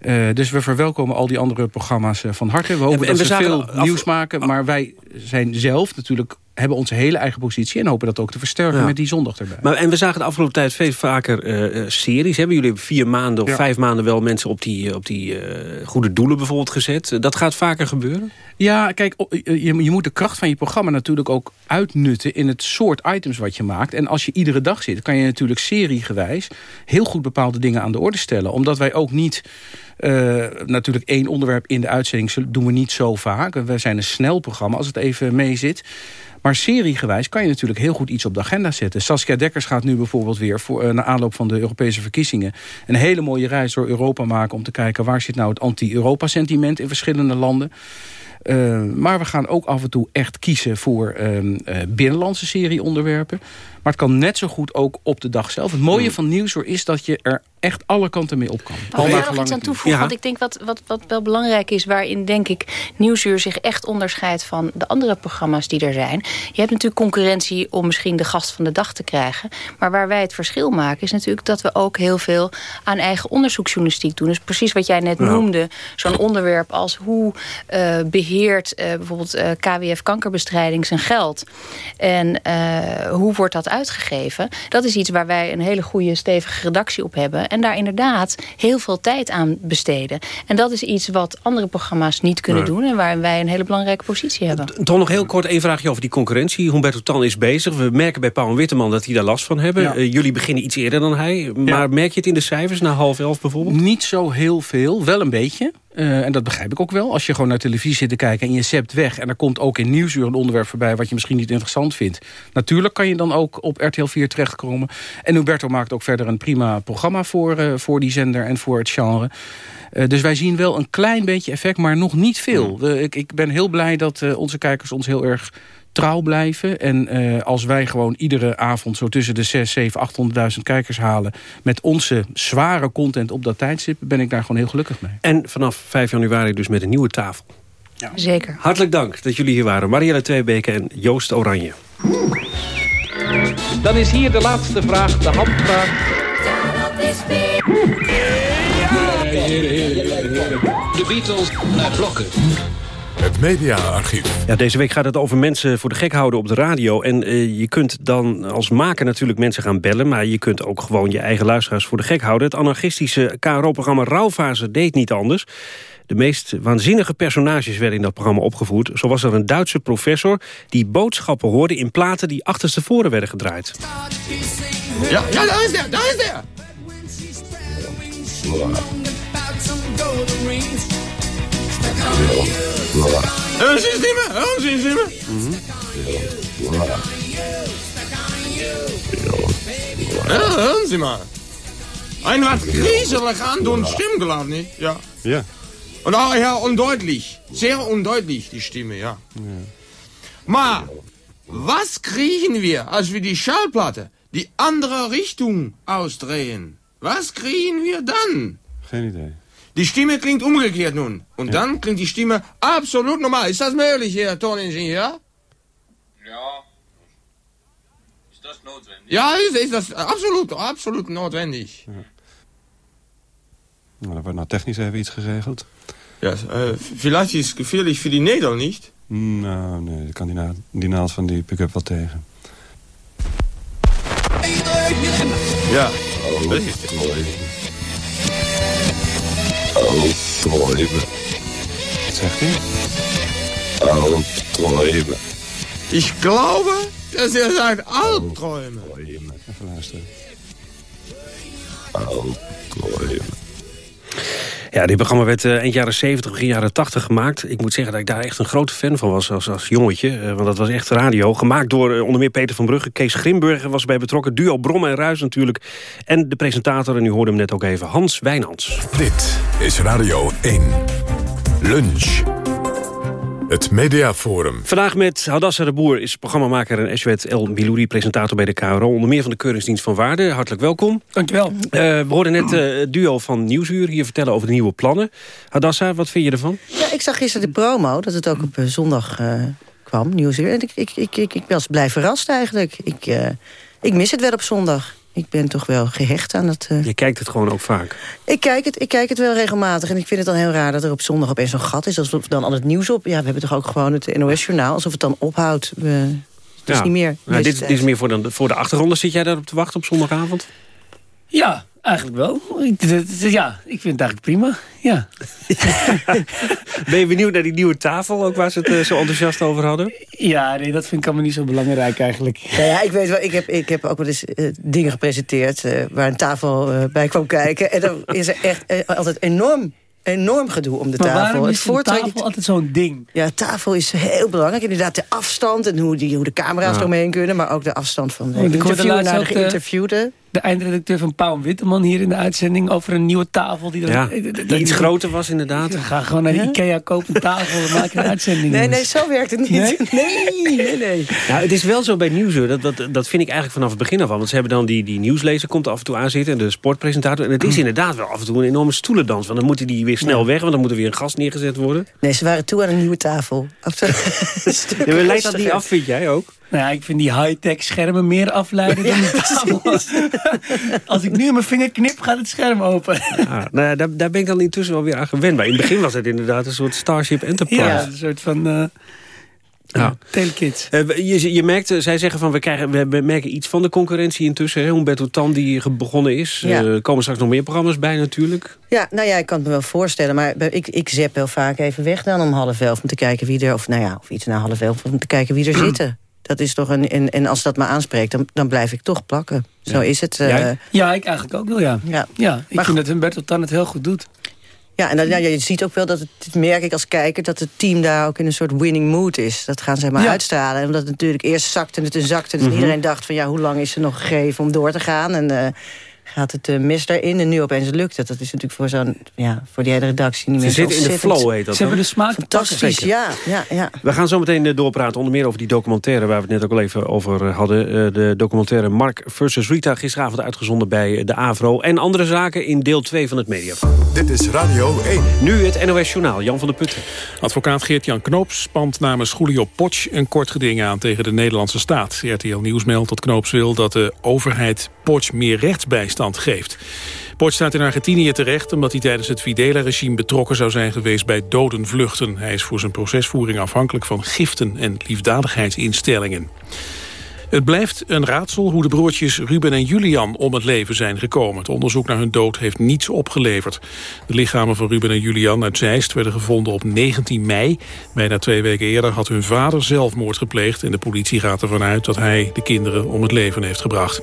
Uh, dus we verwelkomen al die andere programma's van harte. We hopen en, dat en we ze veel nieuws maken. Maar wij zijn zelf natuurlijk hebben onze hele eigen positie... en hopen dat ook te versterken ja. met die zondag erbij. Maar, en we zagen de afgelopen tijd veel vaker uh, series. Hebben jullie vier maanden of ja. vijf maanden wel mensen op die, op die uh, goede doelen bijvoorbeeld gezet? Dat gaat vaker gebeuren? Ja, kijk, je, je moet de kracht van je programma natuurlijk ook uitnutten... in het soort items wat je maakt. En als je iedere dag zit, kan je natuurlijk seriegewijs... heel goed bepaalde dingen aan de orde stellen. Omdat wij ook niet... Uh, natuurlijk één onderwerp in de uitzending doen we niet zo vaak. We zijn een snel programma als het even mee zit. Maar seriegewijs kan je natuurlijk heel goed iets op de agenda zetten. Saskia Dekkers gaat nu bijvoorbeeld weer... Voor, uh, na aanloop van de Europese verkiezingen... een hele mooie reis door Europa maken... om te kijken waar zit nou het anti-Europa-sentiment in verschillende landen. Uh, maar we gaan ook af en toe echt kiezen voor uh, binnenlandse serieonderwerpen. Maar het kan net zo goed ook op de dag zelf. Het mooie mm. van Nieuwshoor is dat je er echt alle kanten mee op kan. Mag ik nog iets aan toevoegen? Ja. Want ik denk wat, wat, wat wel belangrijk is... waarin denk ik Nieuwsuur zich echt onderscheidt... van de andere programma's die er zijn. Je hebt natuurlijk concurrentie om misschien de gast van de dag te krijgen. Maar waar wij het verschil maken... is natuurlijk dat we ook heel veel aan eigen onderzoeksjournalistiek doen. Dus precies wat jij net noemde. Zo'n onderwerp als hoe uh, beheer beheert eh, bijvoorbeeld eh, KWF kankerbestrijding zijn geld? En eh, hoe wordt dat uitgegeven? Dat is iets waar wij een hele goede stevige redactie op hebben. En daar inderdaad heel veel tijd aan besteden. En dat is iets wat andere programma's niet kunnen Nee. doen. En waar wij een hele belangrijke positie hebben. Toch nog heel kort één vraagje over die concurrentie. Humberto Tan is bezig. We merken bij Paul en Witteman dat die daar last van hebben. Ja. Eh, jullie beginnen iets eerder dan hij. Maar merk je het in de cijfers na half elf bijvoorbeeld? Niet zo heel veel, wel een beetje. Eh, en dat begrijp ik ook wel. Als je gewoon naar televisie zit te kijken en je zept weg... en er komt ook in Nieuwsuur een onderwerp voorbij... wat je misschien niet interessant vindt. Natuurlijk kan je dan ook op RTL 4 terechtkomen. En Huberto maakt ook verder een prima programma voor, eh, voor die zender en voor het genre. Eh, dus wij zien wel een klein beetje effect, maar nog niet veel. Ik, ik ben heel blij dat onze kijkers ons heel erg trouw blijven. En eh, als wij gewoon iedere avond zo tussen de 6, 7, 800.000 kijkers halen... met onze zware content op dat tijdstip... ben ik daar gewoon heel gelukkig mee. En vanaf 5 januari dus met een nieuwe tafel. Zeker. Hartelijk dank dat jullie hier waren. Marielle Tweebeke en Joost Oranje. Dan is hier de laatste vraag, de handvraag. De Beatles naar blokken. Het mediaarchief. Ja, deze week gaat het over mensen voor de gek houden op de radio. En eh, je kunt dan als maker natuurlijk mensen gaan bellen... maar je kunt ook gewoon je eigen luisteraars voor de gek houden. Het anarchistische KRO-programma Rauwfase deed niet anders. De meest waanzinnige personages werden in dat programma opgevoerd. Zo was er een Duitse professor die boodschappen hoorde... in platen die achterstevoren werden gedraaid. Ja, ja, daar is der, daar is der. Hören Sie die Stimme? Hören Sie die Stimme? Ja, hören Sie mal. Ein was grieselig andoen Stimmgelauf, nicht? Ja. Ja. Und auch ja, undeutlich. Sehr undeutlich, die Stimme, ja. Ma, was kriegen wir, als wir die Schallplatte die andere Richtung ausdrehen? Was kriegen wir dann? Geen idee. Die Stimme klingt umgekehrt nun. Und dann klingt die Stimme absolut normal. Ist das möglich, Herr Toningenieur? Ja. Ist das notwendig? Ja, ist, ist das absolut, absolut notwendig. Nou, er wordt nou technisch even iets geregeld. Ja, äh, vielleicht ist es gefährlich für die Nägel, nicht? Nou, nee, dat kan die, na die naald van die pick-up wel tegen. Ja, dat is het. Alträume. Wat zegt hij? Alträume. Ich glaube, dass er sagt Albträume. Even luisteren. Ja, dit programma werd eh, eind jaren 70, begin jaren 80 gemaakt. Ik moet zeggen dat ik daar echt een grote fan van was als, als jongetje. eh, want dat was echt radio. Gemaakt door eh, onder meer Peter van Brugge. Kees Grimburger was bij betrokken. Duo Brom en Ruis natuurlijk. En de presentator, en u hoorde hem net ook even, Hans Wijnands. Dit is Radio 1. Lunch. Het Mediaforum. Vandaag met Hadassa de Boer is programmamaker en Eswet El Bilouri, presentator bij de KRO. Onder meer van de Keuringsdienst van Waarde. Hartelijk welkom. Dankjewel. Uh, we hoorden net uh, het duo van Nieuwsuur hier vertellen over de nieuwe plannen. Hadassa, wat vind je ervan? Ja, ik zag gisteren de promo, dat het ook op uh, zondag uh, kwam, Nieuwsuur. En ik, ik, ik, ik, ik was blij verrast eigenlijk. Ik, uh, ik mis het wel op zondag. Ik ben toch wel gehecht aan het... Uh... Je kijkt het gewoon ook vaak? Ik kijk, het, ik kijk het wel regelmatig. En ik vind het dan heel raar dat er op zondag opeens zo'n gat is. Alsof dan al het nieuws op... Ja, we hebben toch ook gewoon het NOS-journaal. Alsof het dan ophoudt. We, dat ja. is niet meer. Nou, dit, dit, is meer voor de, voor de achtergronden. Zit jij daarop te wachten op zondagavond? Ja, eigenlijk wel. Ja, ik vind het eigenlijk prima. Ja. (laughs) ben je benieuwd naar die nieuwe tafel, ook waar ze het uh, zo enthousiast over hadden? Ja, nee, dat vind ik allemaal niet zo belangrijk eigenlijk. Ja, ja ik weet wel, ik heb, ik heb ook wel eens uh, dingen gepresenteerd... Uh, waar een tafel bij kwam kijken. En dan is er echt altijd enorm enorm gedoe om de maar tafel. Waarom is het tafel altijd zo'n ding? Ja, tafel is heel belangrijk. Inderdaad, de afstand en hoe, die, hoe de camera's Ja. eromheen kunnen... maar ook de afstand van de interviewer laatst naar de de- geïnterviewde. De eindredacteur van Pauw Witteman hier in de uitzending... over een nieuwe tafel. Die, Ja, iets groter was inderdaad. Ga gewoon naar de Ikea, koop een tafel... en maak een (laughs) uitzending. Nee, nee, zo werkt het niet. Nee? (laughs) Nee, nee, nee. Nou, het is wel zo bij Nieuwsuur. Dat, dat, dat vind ik eigenlijk vanaf het begin af aan. Want ze hebben dan die, die nieuwslezer komt er af en toe aan zitten. En de sportpresentator. En het is inderdaad wel af en toe een enorme stoelendans. Want dan moeten die weer snel weg. Want dan moet er weer een gast neergezet worden. Nee, ze waren toe aan een nieuwe tafel. (laughs) Ja, maar leidt dat niet af, vind jij ook? Nou ja, ik vind die high-tech schermen meer afleiden dan die tafel. (laughs) Als ik nu in mijn vinger knip, gaat het scherm open. Ja, nou ja, daar, daar ben ik dan intussen wel weer aan gewend. Maar in het begin was het inderdaad een soort Starship Enterprise. Ja, een soort van... Uh. Telekids. Uh, je, je merkt, zij zeggen van we, krijgen, we merken iets van de concurrentie intussen. Hè? Humberto Tan die begonnen is. Ja. Er komen straks nog meer programma's bij natuurlijk. Ja, nou ja, ik kan het me wel voorstellen. Maar ik, ik zet wel vaak even weg dan om half elf om te kijken wie er... of nou ja, of iets na half elf om te kijken wie er (clears throat) zitten. Dat is toch een, en, en als dat me aanspreekt, dan, dan blijf ik toch plakken. Zo ja. is het. Uh, ja, ik eigenlijk ook wel, ja. Ja, ja ik maar vind dat Humberto Tan het heel goed doet. Ja, en dan, ja, je ziet ook wel dat het, merk ik als kijker... dat het team daar ook in een soort winning mood is. Dat gaan ze maar ja. uitstralen. En omdat het natuurlijk eerst zakte het en zakte. Dus mm -hmm. iedereen dacht van ja, hoe lang is er nog gegeven om door te gaan? En uh, gaat het uh, mis daarin en nu opeens lukt het. Dat is natuurlijk voor, zo'n, ja, voor die hele redactie niet meer Ze zitten in de flow, heet dat Ze hebben de smaak Fantastisch, ja, ja, ja. We gaan zo meteen uh, doorpraten, onder meer over die documentaire... waar we het net ook al even over uh, hadden. de documentaire Mark versus Rita, gisteravond uitgezonden bij de AVRO... en andere zaken in deel 2 van het media. Dit is Radio 1. Nu het NOS Journaal, Jan van der Putten. Advocaat Geert-Jan Knoops spant namens Julio Potsch... een kort geding aan tegen de Nederlandse staat. RTL Nieuws meldt dat Knoops wil dat de overheid Potsch meer rechtsbijstand geeft. Potsch staat in Argentinië terecht omdat hij tijdens het Fidela-regime betrokken zou zijn geweest bij dodenvluchten. Hij is voor zijn procesvoering afhankelijk van giften en liefdadigheidsinstellingen. Het blijft een raadsel hoe de broertjes Ruben en Julian om het leven zijn gekomen. Het onderzoek naar hun dood heeft niets opgeleverd. De lichamen van Ruben en Julian uit Zeist werden gevonden op 19 mei. Bijna twee weken eerder had hun vader zelfmoord gepleegd... en de politie gaat ervan uit dat hij de kinderen om het leven heeft gebracht.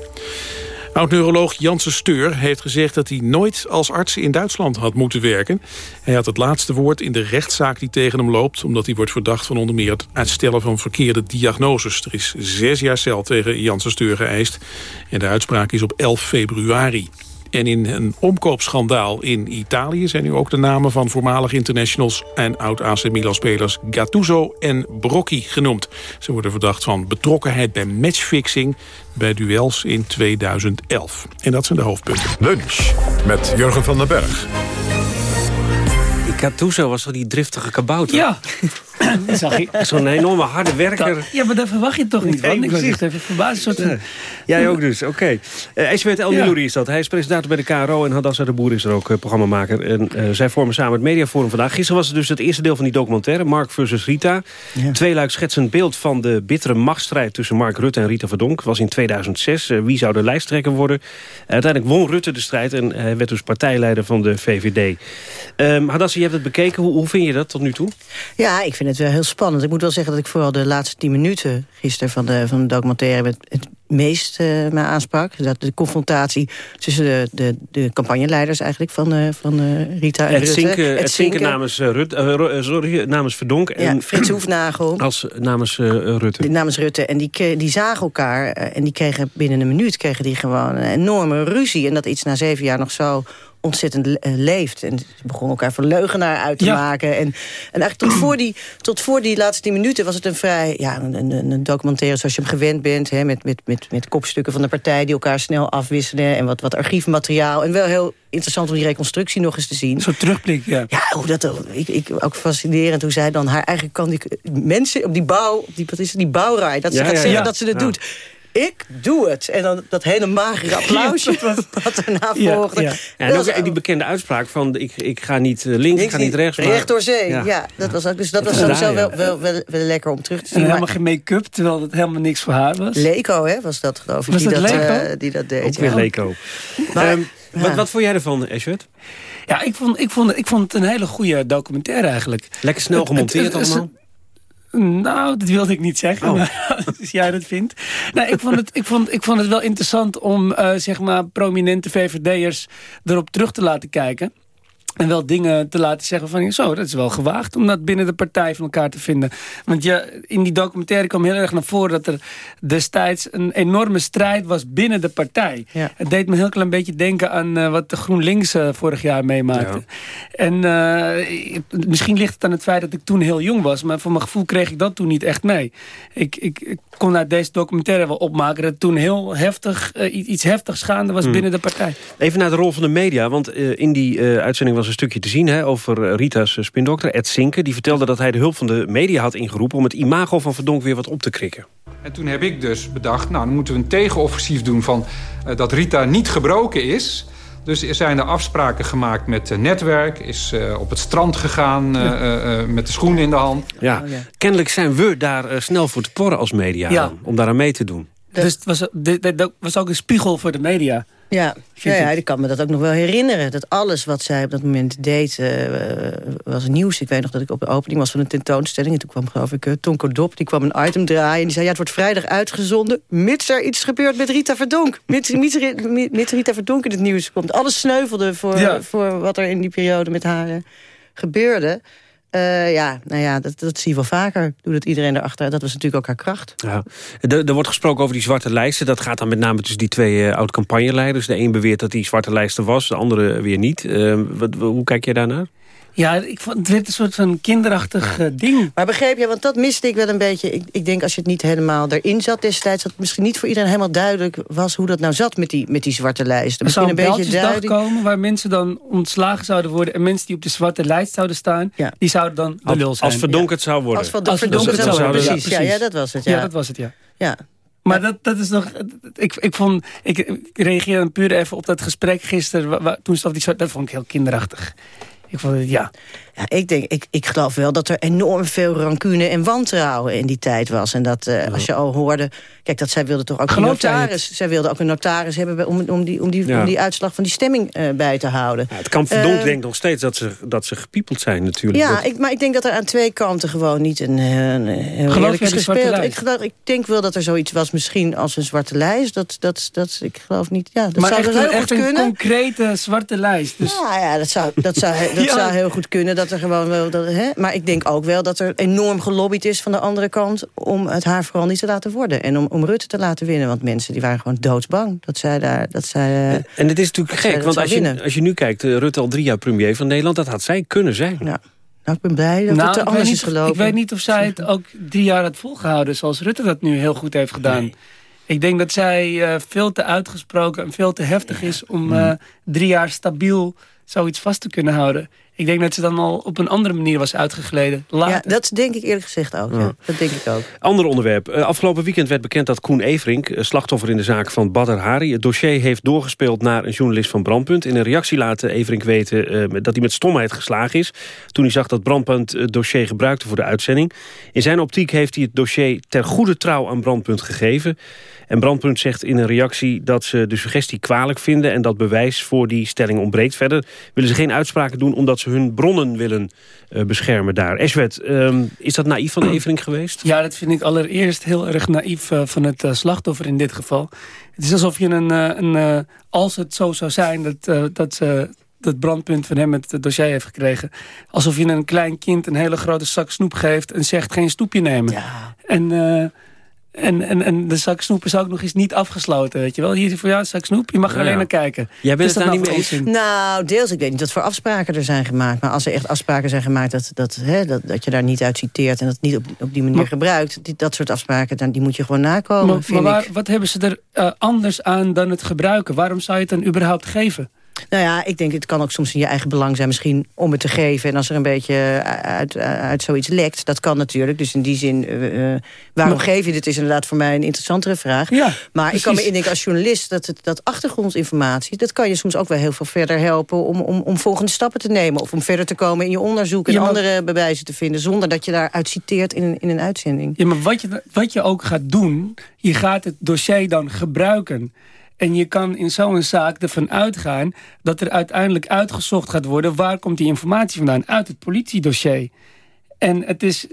Oud-neuroloog Janssen Steur heeft gezegd dat hij nooit als arts in Duitsland had moeten werken. Hij had het laatste woord in de rechtszaak die tegen hem loopt... omdat hij wordt verdacht van onder meer het uitstellen van verkeerde diagnoses. Er is zes jaar cel tegen Janssen Steur geëist en de uitspraak is op 11 februari. En in een omkoopschandaal in Italië zijn nu ook de namen van voormalig internationals en oud-AC Milan-spelers Gattuso en Brocchi genoemd. Ze worden verdacht van betrokkenheid bij matchfixing bij duels in 2011. En dat zijn de hoofdpunten. Lunch met Jurgen van den Berg. Gattuso was toch die driftige kabouter? Ja, (laughs) zag je. (laughs) Zo'n enorme harde werker. ja, maar daar verwacht je toch niet van? ik was echt even verbaasd. Soort van... Jij ook dus, oké. Okay. Uh, Eswet El Milouri is dat. Hij is presentator bij de KRO en Hadassa de Boer is er ook uh, programmamaker. En uh, zij vormen samen het mediaforum vandaag. Gisteren was het dus het eerste deel van die documentaire, Mark versus Rita. Ja. Twee luik schetsend beeld van de bittere machtsstrijd tussen Mark Rutte en Rita Verdonk. was in 2006. wie zou de lijsttrekker worden? uiteindelijk won Rutte de strijd en hij werd dus partijleider van de VVD. Um, Hadassa, je hebt het bekeken. Hoe, hoe vind je dat tot nu toe? Ja, ik vind het wel heel spannend. Ik moet wel zeggen dat ik vooral de laatste tien minuten gisteren van de, van de documentaire het, het meest uh, me aansprak. Dat de confrontatie tussen de, de, de campagneleiders eigenlijk van, uh, van uh, Rita en het Rutte. Zinken, het, het zinken namens, Rut, sorry, namens Verdonk. En ja, Frits (clears throat) Hoefnagel. Als namens Rutte. Namens Rutte. En die, die zagen elkaar en die kregen binnen een minuut kregen die gewoon een enorme ruzie. En dat iets na zeven jaar nog zo ontzettend leeft. En ze begonnen elkaar voor leugenaar uit te ja. maken. En, en eigenlijk tot voor, die, tot voor die laatste tien minuten was het een vrij... Ja, een, een, een documentaire zoals je hem gewend bent. Hè, met, met, met, met kopstukken van de partij die elkaar snel afwisselen. En wat, wat archiefmateriaal. En wel heel interessant om die reconstructie nog eens te zien. Zo'n terugblik, ja. Ja, hoe dat, ik, ik, ook fascinerend hoe zij dan haar eigen kan die, mensen op die bouw... Op die, wat is het, die bouwrij, dat ze ja, gaat ja, zeggen dat ze het doet ik doe het. En dan dat hele magere applausje (laughs) ja, wat daarna ja, volgde. Ja. en ook die bekende uitspraak van ik, ik ga niet links, links ik ga niet rechts. Maar... Recht door zee, ja. dat was ook, dus dat, was sowieso wel, wel, wel, wel, lekker om terug te zien. En helemaal geen make-up, terwijl het helemaal niks voor haar was. Leco, hè, was dat geloof ik. Was die, dat dat, uh, die dat deed. Ook weer Leco. Maar, um, wat, wat vond jij ervan, Ashwet? Ja, ik vond, ik, vond, ik vond het een hele goede documentaire eigenlijk. Lekker snel gemonteerd het, het, allemaal? Nou, dat wilde ik niet zeggen, oh. maar (laughs) als jij dat vindt. Nou, ik, vond het, ik, vond, ik vond het wel interessant om uh, zeg maar prominente VVD'ers erop terug te laten kijken. En wel dingen te laten zeggen van, zo, dat is wel gewaagd om dat binnen de partij van elkaar te vinden. Want je, in die documentaire kwam heel erg naar voren dat er destijds een enorme strijd was binnen de partij. Ja. Het deed me heel klein beetje denken aan uh, wat de GroenLinks uh, vorig jaar meemaakte. Ja. En uh, misschien ligt het aan het feit dat ik toen heel jong was, maar voor mijn gevoel kreeg ik dat toen niet echt mee. Ik, ik, ik kon uit deze documentaire wel opmaken dat toen heel heftig, iets heftigs gaande was hmm. binnen de partij. Even naar de rol van de media, want in die uitzending was een stukje te zien hè, over Rita's spindokter, Ed Sinke. Die vertelde dat hij de hulp van de media had ingeroepen... om het imago van Verdonk weer wat op te krikken. En toen heb ik dus bedacht, nou dan moeten we een tegenoffensief doen van uh, dat Rita niet gebroken is. Dus er zijn er afspraken gemaakt met uh, netwerk, is uh, op het strand gegaan met de schoenen in de hand. Ja, oh, ja. kennelijk zijn we daar snel voor te porren als media ja. om daaraan mee te doen. Dus het was, dat was ook een spiegel voor de media. Ja, ja, ja, ik kan me dat ook nog wel herinneren. Dat alles wat zij op dat moment deed uh, was nieuws. Ik weet nog dat ik op de opening was van een tentoonstelling. En toen kwam geloof ik uh, Tonko Dop, die kwam een item draaien. En die zei, ja, het wordt vrijdag uitgezonden. Mits er iets gebeurt met Rita Verdonk. Mits, mits, mits Rita Verdonk in het nieuws komt. Alles sneuvelde voor, ja. voor wat er in die periode met haar gebeurde. Uh, ja, nou ja, dat, dat zie je wel vaker. Doe dat iedereen erachter. Dat was natuurlijk ook haar kracht. Ja. Er, er wordt gesproken over die zwarte lijsten. Dat gaat dan met name tussen die twee uh, oud-campagneleiders. De een beweert dat die zwarte lijsten was, de andere weer niet. Wat, hoe kijk jij daarnaar? Ja, ik vond het werd een soort van kinderachtig uh, ding. Maar begreep je, want dat miste ik wel een beetje. Ik, ik denk als je het niet helemaal erin zat destijds... dat het misschien niet voor iedereen helemaal duidelijk was... hoe dat nou zat met die, met die zwarte lijsten. Er zou een, een beetje duidelijk... komen waar mensen dan ontslagen zouden worden... en mensen die op de zwarte lijst zouden staan... Ja. die zouden dan de lul zijn. Als verdonkerd zou worden. Als, als verdonkerd zou worden, precies. Ja, precies. Ja, ja, dat was het. Ja, ja dat was het, ja. ja. Maar dat, dat is nog... Ik, ik, vond, ik, ik reageerde puur even op dat gesprek gisteren... toen stond die dat vond ik heel kinderachtig. Ik vond het, ja. Ja, ik, denk, ik, ik geloof wel dat er enorm veel rancune en wantrouwen in die tijd was. En dat uh, als je al hoorde... Kijk, dat zij wilde toch ook een notaris... Zij wilde ook een notaris hebben om, om, die, om, die, ja. om die uitslag van die stemming uh, bij te houden. Ja, het kamp verdonk uh, denkt nog steeds dat ze, dat ze gepiepeld zijn natuurlijk. Ja, ik, maar ik denk dat er aan twee kanten gewoon niet een, een heel geloof is gespeeld. Ik, geloof, ik denk wel dat er zoiets was misschien als een zwarte lijst. Dat, dat, dat, ik geloof niet... Ja, dat maar zou echt, heel echt goed een kunnen. concrete zwarte lijst. Dus... Ja, ja, dat zou, dat zou, (laughs) dat ja. zou heel goed kunnen. Dat er gewoon wel, dat, hè? Maar ik denk ook wel dat er enorm gelobbyd is van de andere kant... om het haar vooral niet te laten worden. En om, om Rutte te laten winnen. Want mensen die waren gewoon doodsbang dat zij daar... Dat zij, uh, en het is natuurlijk gek, want als je, als je nu kijkt... Uh, Rutte al drie jaar premier van Nederland, dat had zij kunnen zijn. Ja. Nou, ik ben blij dat nou, het er anders is gelopen. Ik weet niet of zij het ook drie jaar had volgehouden... zoals Rutte dat nu heel goed heeft gedaan. Nee. Ik denk dat zij uh, veel te uitgesproken en veel te heftig is... om uh, drie jaar stabiel zoiets vast te kunnen houden. Ik denk dat ze dan al op een andere manier was uitgegleden. Later. Ja, dat denk ik eerlijk gezegd ook. Ja. Dat denk ik ook. Ander onderwerp. Uh, afgelopen weekend werd bekend dat Koen Everink... slachtoffer in de zaak van Badr Hari... het dossier heeft doorgespeeld naar een journalist van Brandpunt. In een reactie laat Everink weten uh, dat hij met stomheid geslagen is... toen hij zag dat Brandpunt het dossier gebruikte voor de uitzending. In zijn optiek heeft hij het dossier ter goede trouw aan Brandpunt gegeven... En Brandpunt zegt in een reactie dat ze de suggestie kwalijk vinden... en dat bewijs voor die stelling ontbreekt. Verder willen ze geen uitspraken doen omdat ze hun bronnen willen uh, beschermen daar. Eswet, um, is dat naïef van Everink geweest? Ja, dat vind ik allereerst heel erg naïef uh, van het uh, slachtoffer in dit geval. Het is alsof je een, een als het zo zou zijn dat, dat ze dat brandpunt van hem het dossier heeft gekregen. Alsof je een klein kind een hele grote zak snoep geeft... en zegt geen snoepje nemen. Ja. En... En, en, en de zak snoep is ook nog eens niet afgesloten, weet je wel. Hier voor jou zak snoep, je mag er ja, alleen naar kijken. Jij bent het daar niet mee eens? Nou, deels. Ik weet niet wat voor afspraken er zijn gemaakt. Maar als er echt afspraken zijn gemaakt dat, dat, hè, dat, dat je daar niet uit citeert... en dat niet op, op die manier maar, gebruikt, die, dat soort afspraken, dan, die moet je gewoon nakomen, maar, maar waar, wat hebben ze er uh, anders aan dan het gebruiken? Waarom zou je het dan überhaupt geven? Nou ja, ik denk het kan ook soms in je eigen belang zijn misschien om het te geven. En als er een beetje uit, uit zoiets lekt, dat kan natuurlijk. Dus in die zin, uh, waarom maar, geef je dit is inderdaad voor mij een interessantere vraag. Ja, maar precies. ik kan me indenken als journalist dat, het, dat achtergrondinformatie... dat kan je soms ook wel heel veel verder helpen om, om, om volgende stappen te nemen. Of om verder te komen in je onderzoek en ja, maar, andere bewijzen te vinden... zonder dat je daaruit citeert in een, in een uitzending. Ja, maar wat je, wat je ook gaat doen, je gaat het dossier dan gebruiken... En je kan in zo'n zaak ervan uitgaan dat er uiteindelijk uitgezocht gaat worden... waar komt die informatie vandaan? Uit het politiedossier. En het is...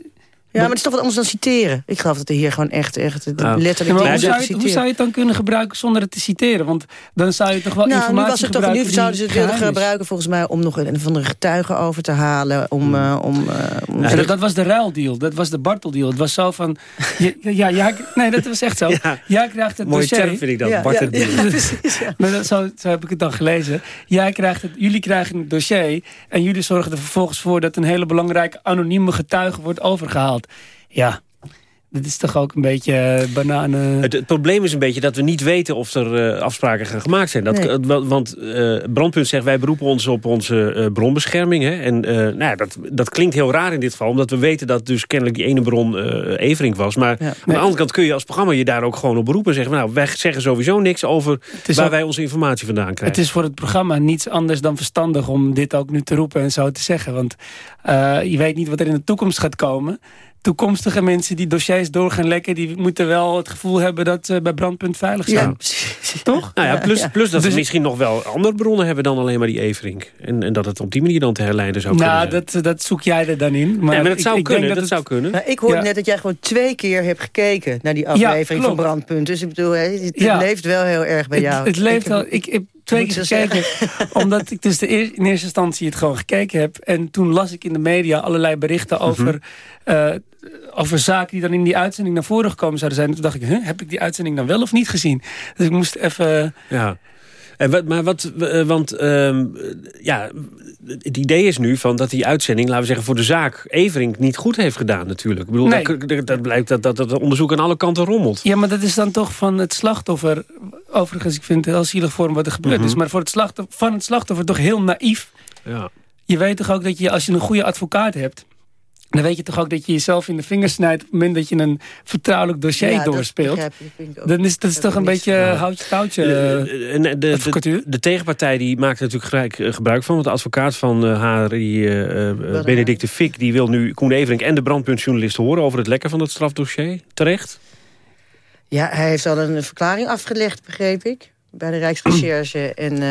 Ja, maar het is toch wat anders dan citeren. Ik geloof dat er hier gewoon echt, echt nou. letterlijk... Ja, hoe, zou je, hoe, zou je, het dan kunnen gebruiken zonder het te citeren? Want dan zou je toch wel nou, informatie nu was het toch, Nu zouden ze het willen gebruiken volgens mij... om nog een van de getuigen over te halen. Om, hmm. uh, om, uh, om dat, dat, was de ruildeal. Dat was de Barteldeal. Het was zo van... je, ja, ja, nee, dat was echt zo. (laughs) ja. Jij krijgt het Mooi dossier... term vind ik dat, ja, Barteldeal. Ja, (laughs) precies, maar dat, zo, zo heb ik het dan gelezen. Jij krijgt het, jullie krijgen het dossier... en jullie zorgen er vervolgens voor... dat een hele belangrijke anonieme getuige wordt overgehaald. Ja, dit is toch ook een beetje eh, bananen... Het, het, probleem is een beetje dat we niet weten of er uh, afspraken gaan gemaakt zijn. Dat, nee. Want uh, Brandpunt zegt, wij beroepen ons op onze bronbescherming. Hè? En nou ja, dat, dat klinkt heel raar in dit geval. Omdat we weten dat dus kennelijk die ene bron Everink was. Maar ja. aan de andere kant kun je als programma je daar ook gewoon op beroepen. Zeggen, nou, wij zeggen sowieso niks over waar ook, wij onze informatie vandaan krijgen. Het is voor het programma niets anders dan verstandig om dit ook nu te roepen en zo te zeggen. Want je weet niet wat er in de toekomst gaat komen toekomstige mensen die dossiers door gaan lekken... die moeten wel het gevoel hebben dat ze bij brandpunt veilig zijn. Ja, (laughs) Toch? Nou ja, plus, plus dat dus we misschien nog wel andere bronnen hebben... dan alleen maar die Everink. En, en dat het op die manier dan te herleiden zou nou, kunnen Nou, dat, dat zoek jij er dan in. Maar, ja, maar dat zou ik, kunnen. Ik dat, dat zou kunnen. Nou, ik hoorde net dat jij gewoon twee keer hebt gekeken... naar die aflevering van Brandpunt. Dus ik bedoel, het, leeft wel heel erg bij jou. Het, het leeft wel... Ik, ik, twee keer gekeken. omdat ik dus de eer, in eerste instantie het gewoon gekeken heb. En toen las ik in de media allerlei berichten over... Mm -hmm. uh, over zaken die dan in die uitzending naar voren gekomen zouden zijn. En toen dacht ik, huh, heb ik die uitzending dan wel of niet gezien? Dus ik moest even... Ja. En wat, maar wat, want uh, ja, het idee is nu van dat die uitzending, laten we zeggen, voor de zaak Everink niet goed heeft gedaan natuurlijk. Ik bedoel, nee. dat, dat, blijkt dat, dat, onderzoek aan alle kanten rommelt. Ja, maar dat is dan toch van het slachtoffer. Overigens, ik vind het heel zielig voor hem wat er gebeurd mm -hmm. is. Maar voor het slachtoffer, van het slachtoffer toch heel naïef. Ja. Je weet toch ook dat je, als je een goede advocaat hebt dan weet je toch ook dat je jezelf in de vingers snijdt... op het moment dat je een vertrouwelijk dossier ja, doorspeelt. Dat dan is dat is toch een beetje houtje touwtje en de, de, de, tegenpartij die maakt natuurlijk gelijk gebruik van. Want de advocaat van uh, Harry uh, Benedicte Fik... die wil nu Koen Everink en de brandpuntjournalist horen... over het lekken van het strafdossier. Terecht? Ja, hij heeft al een verklaring afgelegd, begreep ik. Bij de Rijksrecherche. en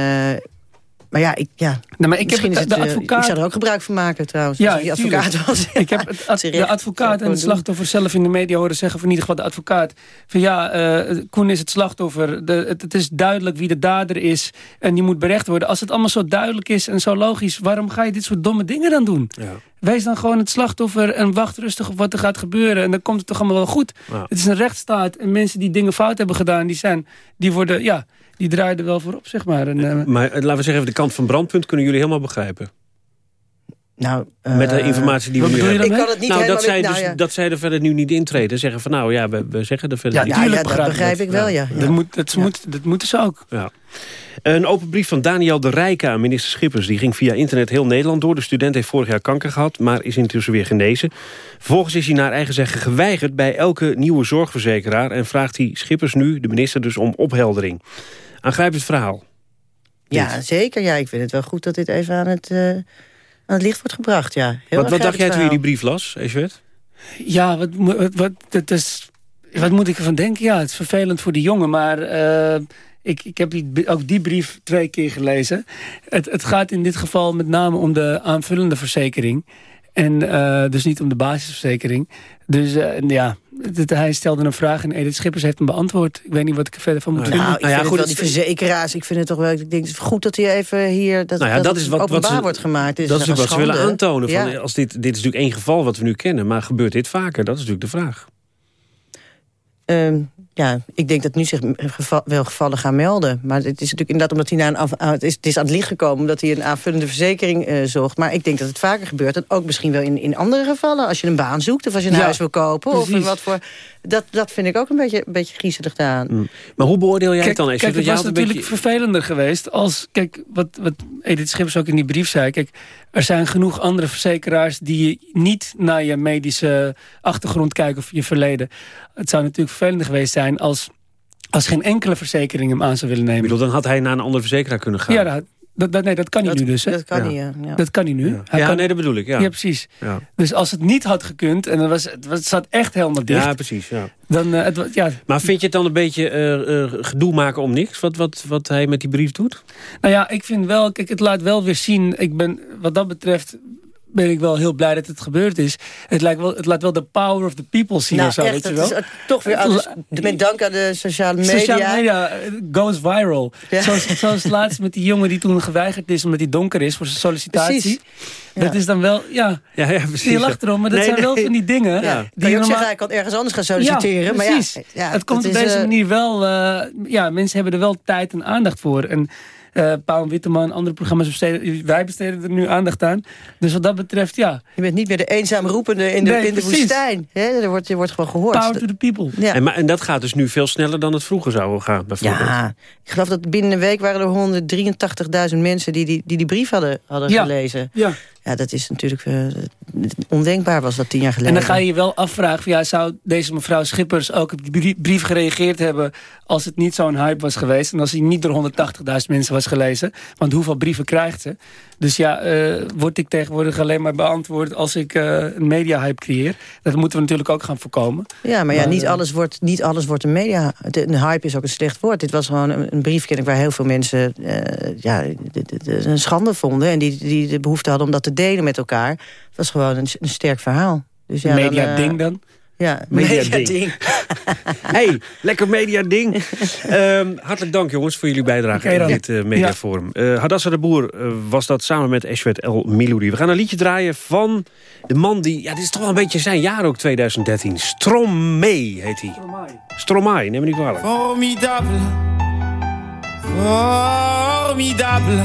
maar ja, ik, ja. Nou, maar ik heb de, de advocaat... Ik zou er ook gebruik van maken trouwens. Ja, die advocaat was. (laughs) Ik heb het, de advocaat en het slachtoffer zelf in de media horen zeggen... van in ieder geval de advocaat... van ja, uh, Koen is het slachtoffer. De, het, het, is duidelijk wie de dader is. En die moet berecht worden. Als het allemaal zo duidelijk is en zo logisch... waarom ga je dit soort domme dingen dan doen? Ja. Wees dan gewoon het slachtoffer en wacht rustig op wat er gaat gebeuren. En dan komt het toch allemaal wel goed. Ja. Het is een rechtsstaat. En mensen die dingen fout hebben gedaan... die, zijn, die worden... Ja, die draaide wel voorop, zeg maar. En, uh, maar laten we zeggen, de kant van brandpunt kunnen jullie helemaal begrijpen. Nou, uh, Met de informatie die we nu hebben. Ik kan het niet nou, dat zij, nou, dus, ja. dat zij er verder nu niet intreden. Zeggen van nou ja, we, we zeggen er verder ja, niet. Ja, ja, dat begrijp ik wel, ja. ja. Dat, moet, dat, moet, dat moeten ze ook. Ja. Een open brief van Daniel de Rijka aan minister Schippers. Die ging via internet heel Nederland door. De student heeft vorig jaar kanker gehad, maar is intussen weer genezen. Vervolgens is hij naar eigen zeggen geweigerd bij elke nieuwe zorgverzekeraar... en vraagt hij Schippers nu, de minister, dus om opheldering. Aangrijpend verhaal. Ja, dit. zeker. Ja, ik vind het wel goed dat dit even aan het, uh, aan het licht wordt gebracht. Ja, heel wat, wat dacht jij toen je die brief las, Eswet? Ja, wat, wat, wat, dat is, wat moet ik ervan denken? Ja, het is vervelend voor die jongen, maar... Uh, ik, ik heb die, ook die brief twee keer gelezen. Het, het gaat in dit geval met name om de aanvullende verzekering. En uh, dus niet om de basisverzekering. Dus uh, ja, hij stelde een vraag en Edith Schippers heeft hem beantwoord. Ik weet niet wat ik er verder van moet nou, vinden. Nou, ik nou ja, goed, wel die verzekeraars, ik vind het toch wel... Ik denk, het is goed dat hij even hier dat, nou ja, dat, dat is wat, openbaar wat ze, wordt gemaakt. dat is wat ze willen aantonen. Van, ja. als dit, dit is natuurlijk één geval wat we nu kennen. Maar gebeurt dit vaker? Dat is natuurlijk de vraag. Um, ja, ik denk dat nu zich geval, wel gevallen gaan melden. Maar het is natuurlijk inderdaad omdat hij naar een af, het, is, het is aan het licht gekomen... omdat hij een aanvullende verzekering uh, zocht. Maar ik denk dat het vaker gebeurt. En ook misschien wel in, in andere gevallen. Als je een baan zoekt of als je een ja, huis wil kopen. Precies. Of wat voor, dat, dat vind ik ook een beetje, een beetje griezelig aan. Mm. Maar hoe beoordeel jij kijk, het dan? Kijk, het was natuurlijk beetje... vervelender geweest als... Kijk, wat, wat Edith Schippers ook in die brief zei... Kijk, er zijn genoeg andere verzekeraars die niet naar je medische achtergrond kijken of je verleden. Het zou natuurlijk vervelender geweest zijn als, als geen enkele verzekering hem aan zou willen nemen. Ik bedoel, dan had hij naar een andere verzekeraar kunnen gaan. Ja, dat, dat, nee, dat kan hij dat, nu dus. Hè? Dat kan ja. hij, ja. Dat kan hij nu. Ja, hij ja kan... nee, dat bedoel ik. Ja, ja precies. Ja. Dus als het niet had gekund, en dan was, het, het zat echt helemaal dicht. Ja, precies. Ja. Dan, uh, het, ja. Maar vind je het dan een beetje uh, uh, gedoe maken om niks? Wat, wat, wat hij met die brief doet? Nou ja, ik vind wel, kijk, het laat wel weer zien. Ik ben wat dat betreft ben ik wel heel blij dat het gebeurd is. Het, lijkt wel, het laat wel de power of the people zien nou, of zo, echt, weet je wel. Is toch weer alles, met dank aan de sociale media. Sociale media goes viral. Ja. Zoals, zoals laatst met die jongen die toen geweigerd is... omdat hij donker is voor zijn sollicitatie. Precies. Dat is dan wel, ja, ja, ja precies. je lacht erom, maar dat nee, zijn wel nee. van die dingen. Ja. Die kan je normaal... zeggen, hij kan ergens anders gaan solliciteren. Ja, precies. Maar ja, het komt op deze uh... manier wel, uh, ja, mensen hebben er wel tijd en aandacht voor. En Uh, Paul Witteman, andere programma's besteden... wij besteden er nu aandacht aan. Dus wat dat betreft, ja. Je bent niet meer de eenzaam roepende in de, Nee, in de precies. woestijn. Hè? Er wordt, je wordt gewoon gehoord. Power to the people. Ja. En, maar, en dat gaat dus nu veel sneller dan het vroeger zou gaan, bijvoorbeeld. Ja, ik geloof dat binnen een week waren er 183.000 mensen die die, die die brief hadden, hadden Ja. gelezen. Ja. Ja, dat is natuurlijk eh, ondenkbaar was dat tien jaar geleden. En dan ga je je wel afvragen, ja, zou deze mevrouw Schippers ook op die brie- brief gereageerd hebben als het niet zo'n hype was geweest en als hij niet door 180.000 mensen was gelezen? Want hoeveel brieven krijgt ze? Dus ja, eh, word ik tegenwoordig alleen maar beantwoord als ik eh, een media-hype creëer. Dat moeten we natuurlijk ook gaan voorkomen. Ja, maar ja, niet, alles wordt, niet alles wordt een media. Een hype is ook een slecht woord. Dit was gewoon een, een waar heel veel mensen ja, een schande vonden. En die, die de behoefte hadden om dat te delen met elkaar. Het was gewoon een, een sterk verhaal. Dus ja, Media-ding eh, dan? Ja, Media-ding. media-ding. (laughs) hey, lekker media-ding. Ehm, hartelijk dank jongens voor jullie bijdrage in dit eh, mediaforum. Eh Hadassa de Boer was dat samen met Eshwet El Miloudi. We gaan een liedje draaien van de man die... Ja, dit is toch wel een beetje zijn jaar ook, 2013. Stromae heet hij. Stromae, neem me niet kwalijk. Formidable. Formidable.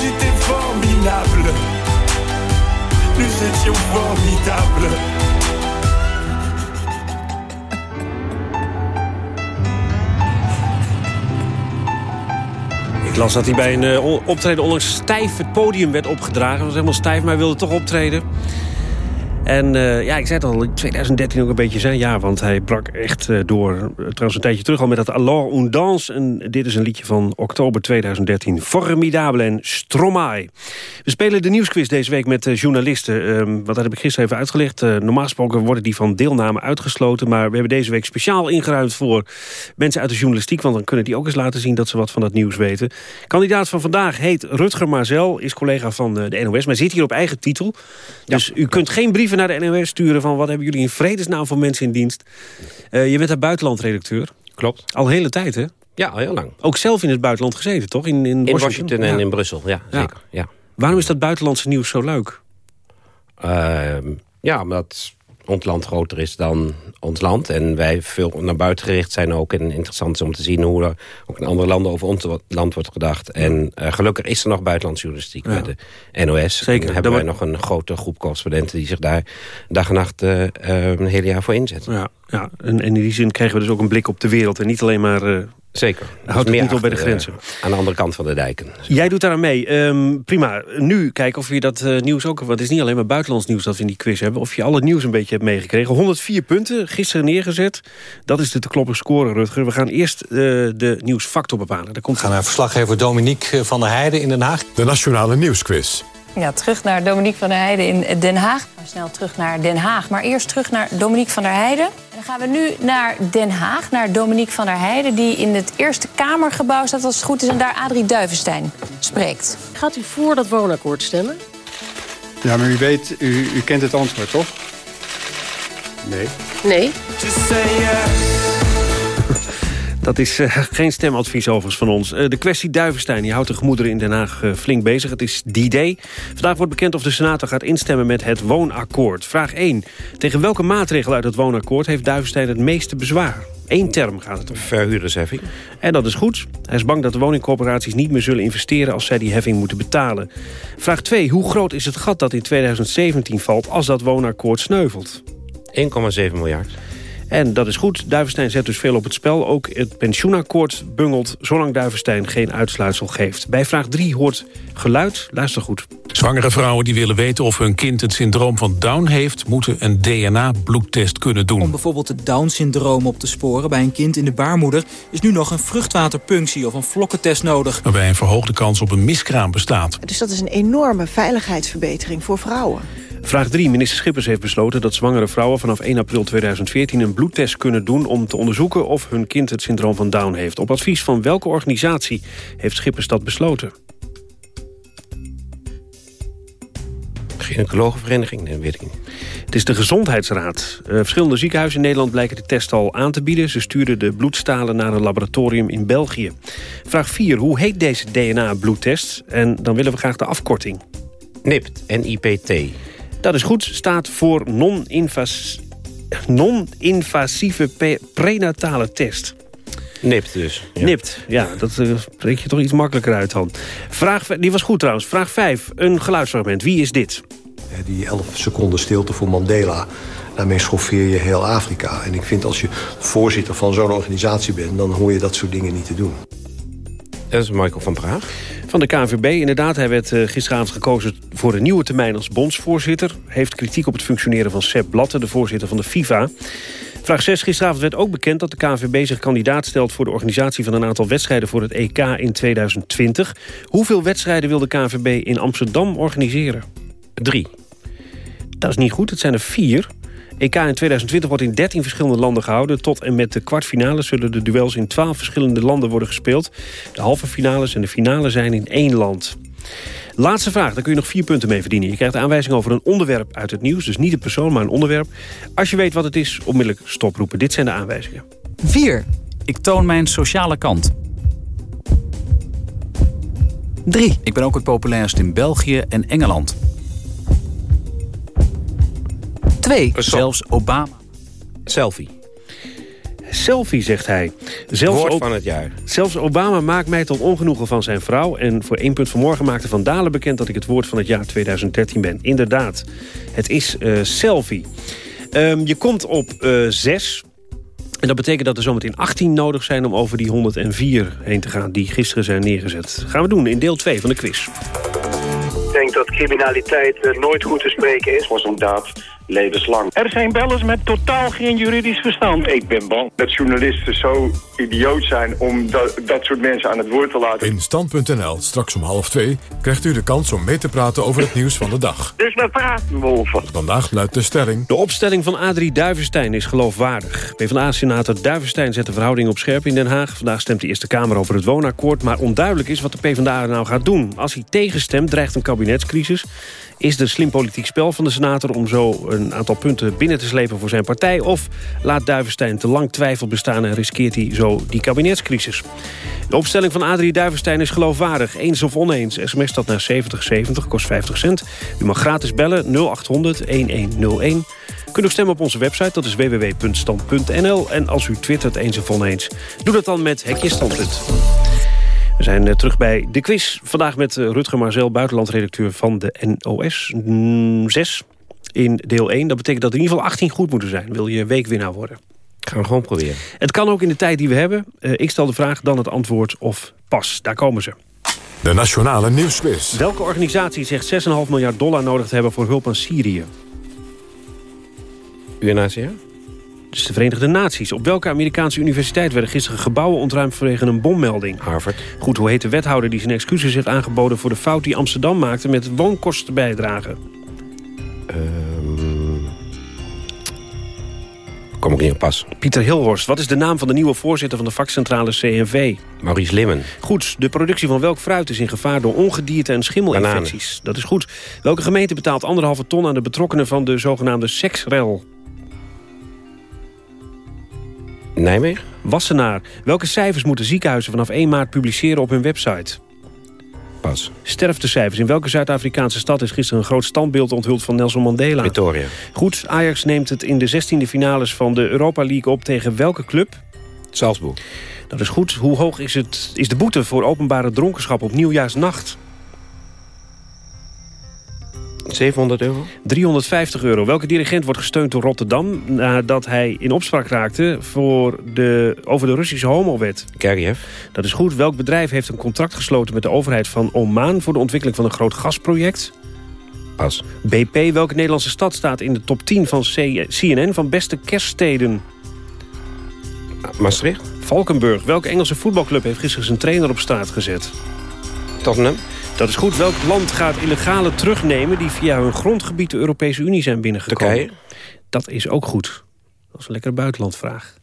j'étais formidable. Nous étions formidables. Ik las dat hij bij een eh, optreden onlangs stijf het podium werd opgedragen. Hij was helemaal stijf, maar hij wilde toch optreden. En uh, ja, ik zei het al, in 2013 ook een beetje zijn jaar... want hij brak echt uh, door. Trouwens een tijdje terug al met dat Alors on danse. En dit is een liedje van oktober 2013. Formidable en Stromae. We spelen de nieuwsquiz deze week met journalisten. Ehm, wat dat heb ik gisteren even uitgelegd. normaal gesproken worden die van deelname uitgesloten. Maar we hebben deze week speciaal ingeruimd voor mensen uit de journalistiek. Want dan kunnen die ook eens laten zien dat ze wat van dat nieuws weten. Kandidaat van vandaag heet Rutger Marzel. Is collega van de NOS. Maar zit hier op eigen titel. Dus u kunt geen brieven naar de NOS sturen... van wat hebben jullie in vredesnaam voor mensen in dienst. Uh, je bent daar buitenlandredacteur. Klopt. Al hele tijd, hè? Ja, al heel lang. Ook zelf in het buitenland gezeten, toch? In, in, in Washington, en in Brussel, ja, zeker. Ja. Waarom is dat buitenlandse nieuws zo leuk? Uh, ja, omdat ons land groter is dan ons land. En wij veel naar buiten gericht zijn ook. En interessant is om te zien hoe er ook in andere landen over ons land wordt gedacht. En uh, gelukkig is er nog buitenlandse journalistiek ja. bij de NOS. Zeker. En hebben wij nog een grote groep correspondenten die zich daar dag en nacht uh, een hele jaar voor inzetten. Ja, ja. En, en, in die zin krijgen we dus ook een blik op de wereld. En niet alleen maar Zeker. Houdt het niet op bij de grenzen. aan de andere kant van de dijken. Jij doet daar aan mee. Um, prima. Nu kijken of je dat uh, nieuws ook... want het is niet alleen maar buitenlands nieuws dat we in die quiz hebben... of je al het nieuws een beetje hebt meegekregen. 104 punten, gisteren neergezet. Dat is de te kloppen score, Rutger. We gaan eerst uh, de nieuwsfactor bepalen. Daar komt we gaan naar verslaggever Dominique van der Heijden in Den Haag. De Nationale Nieuwsquiz. Ja, terug naar Dominique van der Heijden in Den Haag. Snel terug naar Den Haag. Maar eerst terug naar Dominique van der Heijden. En dan gaan we nu naar Den Haag, naar Dominique van der Heijden... die in het Eerste Kamergebouw staat, als het goed is... en daar Adrie Duivenstein spreekt. Gaat u voor dat woonakkoord stemmen? Ja, maar u weet, u, u kent het antwoord, toch? Nee. Nee. Dat is uh, (laughs) geen stemadvies overigens van ons. Uh, de kwestie Duivenstein die houdt de gemoederen in Den Haag uh, flink bezig. Het is die day. Vandaag wordt bekend of de Senator gaat instemmen met het woonakkoord. Vraag 1. Tegen welke maatregel uit het woonakkoord heeft Duivenstein het meeste bezwaar? Eén term gaat het om. Verhuurdersheffing. En dat is goed. Hij is bang dat de woningcorporaties niet meer zullen investeren... als zij die heffing moeten betalen. Vraag 2. Hoe groot is het gat dat in 2017 valt... als dat woonakkoord sneuvelt? 1,7 miljard. En dat is goed. Duivenstein zet dus veel op het spel. Ook het pensioenakkoord bungelt zolang Duivenstein geen uitsluitsel geeft. Bij vraag 3 hoort geluid. Luister goed. Zwangere vrouwen die willen weten of hun kind het syndroom van Down heeft... moeten een DNA-bloedtest kunnen doen. Om bijvoorbeeld het Down-syndroom op te sporen bij een kind in de baarmoeder... is nu nog een vruchtwaterpunctie of een vlokkentest nodig. Waarbij een verhoogde kans op een miskraam bestaat. Dus dat is een enorme veiligheidsverbetering voor vrouwen. Vraag 3. Minister Schippers heeft besloten dat zwangere vrouwen vanaf 1 april 2014 een bloedtest kunnen doen om te onderzoeken of hun kind het syndroom van Down heeft. Op advies van welke organisatie heeft Schippers dat besloten? Gynaecologenvereniging? Nee, weet ik niet. Het is de Gezondheidsraad. Uh, verschillende ziekenhuizen in Nederland blijken de test al aan te bieden. Ze stuurden de bloedstalen naar een laboratorium in België. Vraag 4. Hoe heet deze DNA-bloedtest? En dan willen we graag de afkorting. NIPT, N-I-P-T. Dat is goed, staat voor non-invasieve non prenatale test. Nipt dus. Ja. Nipt, ja, dat uh, spreek je toch iets makkelijker uit dan. Vraag, die was goed trouwens. Vraag 5, een geluidsfragment. Wie is dit? Die 11 seconden stilte voor Mandela, daarmee schoffeer je heel Afrika. En ik vind als je voorzitter van zo'n organisatie bent... dan hoor je dat soort dingen niet te doen. Dat is Michael van Praag. Van de KNVB, inderdaad. Hij werd uh, gisteravond gekozen voor een nieuwe termijn als bondsvoorzitter. Heeft kritiek op het functioneren van Sepp Blatter, de voorzitter van de FIFA. Vraag 6. Gisteravond werd ook bekend dat de KNVB zich kandidaat stelt... voor de organisatie van een aantal wedstrijden voor het EK in 2020. Hoeveel wedstrijden wil de KNVB in Amsterdam organiseren? Drie. Dat is niet goed, het zijn er vier. EK in 2020 wordt in 13 verschillende landen gehouden. Tot en met de kwartfinales zullen de duels in 12 verschillende landen worden gespeeld. De halve finales en de finale zijn in één land. Laatste vraag, daar kun je nog vier punten mee verdienen. Je krijgt de aanwijzing over een onderwerp uit het nieuws. Dus niet een persoon, maar een onderwerp. Als je weet wat het is, onmiddellijk stoproepen. Dit zijn de aanwijzingen. 4. Ik toon mijn sociale kant. 3. Ik ben ook het populairst in België en Engeland. 2. Zelfs Obama. Selfie. Selfie, zegt hij. Zelfs Woord van het jaar. Zelfs Obama maakt mij tot ongenoegen van zijn vrouw. En voor één punt vanmorgen maakte Van Dalen bekend... dat ik het woord van het jaar 2013 ben. Inderdaad, het is uh, selfie. Um, je komt op uh, 6. En dat betekent dat er zometeen 18 nodig zijn... om over die 104 heen te gaan die gisteren zijn neergezet. gaan we doen in deel 2 van de quiz. Ik denk dat criminaliteit uh, nooit goed te spreken is. was een daad levenslang. Er zijn bellers met totaal geen juridisch verstand. Ik ben bang dat journalisten zo idioot zijn om dat, dat soort mensen aan het woord te laten. In Stand.nl, straks om half twee, krijgt u de kans om mee te praten over het nieuws van de dag. Dus we praten wolven. Vandaag luidt de stelling... De opstelling van Adrie Duivenstein is geloofwaardig. PvdA-senator Duivenstein zet de verhouding op scherp in Den Haag. Vandaag stemt de Eerste Kamer over het woonakkoord... maar onduidelijk is wat de PvdA nou gaat doen. Als hij tegenstemt, dreigt een kabinetscrisis. Is er slim politiek spel van de senator om zo een aantal punten binnen te slepen voor zijn partij? Of laat Duivenstein te lang twijfel bestaan en riskeert hij zo die kabinetscrisis? De opstelling van Adrie Duivenstein is geloofwaardig. Eens of oneens. SMS dat naar 7070, kost 50 cent. U mag gratis bellen 0800 1101. U kunt ook stemmen op onze website, dat is www.stand.nl. En als u twittert eens of oneens, doe dat dan met Hekje Standpunt. We zijn eh, terug bij de quiz. Vandaag met eh, Rutger Marzel, buitenlandredacteur van de NOS. 6 in deel 1. Dat betekent dat er in ieder geval 18 goed moeten zijn. Wil je weekwinnaar worden? Gaan we gewoon proberen. Het kan ook in de tijd die we hebben. Eh, ik stel de vraag, dan het antwoord of pas. Daar komen ze. De Nationale Nieuwsquiz. Welke organisatie zegt 6,5 miljard dollar nodig te hebben voor hulp aan Syrië? UNHCR? Dus de Verenigde Naties. Op welke Amerikaanse universiteit werden gisteren gebouwen ontruimd vanwege een bommelding? Harvard. Goed, hoe heet de wethouder die zijn excuses heeft aangeboden voor de fout die Amsterdam maakte met woonkostenbijdragen? Ehm kom ik niet op pas. Pieter Hilhorst. Wat is de naam van de nieuwe voorzitter van de vakcentrale CNV? Maurice Limmen. Goed, de productie van welk fruit is in gevaar door ongedierte en schimmelinfecties? Dat is goed. Welke gemeente betaalt anderhalve ton aan de betrokkenen van de zogenaamde seksrel? Nijmegen? Wassenaar. Welke cijfers moeten ziekenhuizen vanaf 1 maart publiceren op hun website? Pas. Sterftecijfers. In welke Zuid-Afrikaanse stad is gisteren een groot standbeeld onthuld van Nelson Mandela? Pretoria. Goed, Ajax neemt het in de 16e finales van de Europa League op tegen welke club? Salzburg. Dat is goed. Hoe hoog is, het, is de boete voor openbare dronkenschap op nieuwjaarsnacht? 700 euro? 350 euro. Welke dirigent wordt gesteund door Rotterdam... nadat hij in opspraak raakte voor de, over de Russische homowet? Gergiev. Dat is goed. Welk bedrijf heeft een contract gesloten met de overheid van Oman... voor de ontwikkeling van een groot gasproject? Pas. BP. Welke Nederlandse stad staat in de top 10 van CNN... van beste kerststeden? Maastricht. Valkenburg. Welke Engelse voetbalclub heeft gisteren zijn trainer op straat gezet? Tottenham. Dat is goed. Welk land gaat illegale terugnemen... die via hun grondgebied de Europese Unie zijn binnengekomen? Turkije. Dat is ook goed. Dat is een lekkere buitenlandvraag.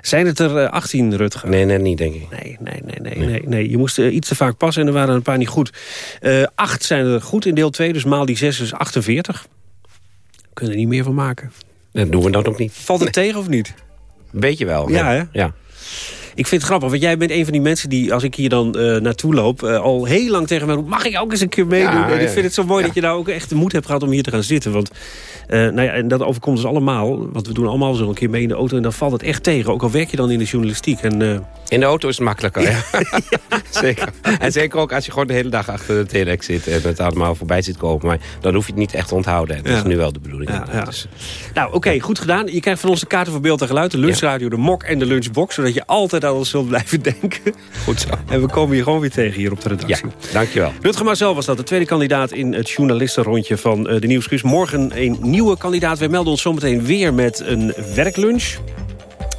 Zijn het er 18, Rutger? Nee, nee, niet, denk ik. Nee, nee, nee, nee. nee, nee. Je moest uh, iets te vaak passen en er waren een paar niet goed. Uh, acht zijn er goed in deel 2, dus maal die 6 is 48. Kunnen er niet meer van maken. Dat doen we dan ook niet. Valt het tegen of niet? Beetje wel. Ja, hè? Ja. Ik vind het grappig, want jij bent een van die mensen die... als ik hier dan uh, naartoe loop, uh, al heel lang tegen mij roept... mag ik ook eens een keer meedoen? Ja, en ik vind het zo mooi dat je nou ook echt de moed hebt gehad om hier te gaan zitten. Want uh, nou ja, en dat overkomt dus allemaal. Want we doen allemaal zo een keer mee in de auto... en dan valt het echt tegen, ook al werk je dan in de journalistiek. En, in de auto is het makkelijker, ja. (laughs) (laughs) zeker. En zeker ook als je gewoon de hele dag achter de telex zit... en het allemaal voorbij zit komen. Maar dan hoef je het niet echt te onthouden. En dat is nu wel de bedoeling. Dus, nou, oké, okay, goed gedaan. Je krijgt van ons de kaarten voor beeld en geluid. De lunchradio, de mok en de lunchbox. Zodat je altijd aan ons zult blijven denken. Goed zo. En we komen hier gewoon weer tegen hier op de redactie. Ja, dankjewel. Rutger Marcel was dat, de tweede kandidaat in het journalistenrondje van uh, de Nieuwsquiz. Morgen een nieuwe kandidaat. Wij melden ons zometeen weer met een werklunch.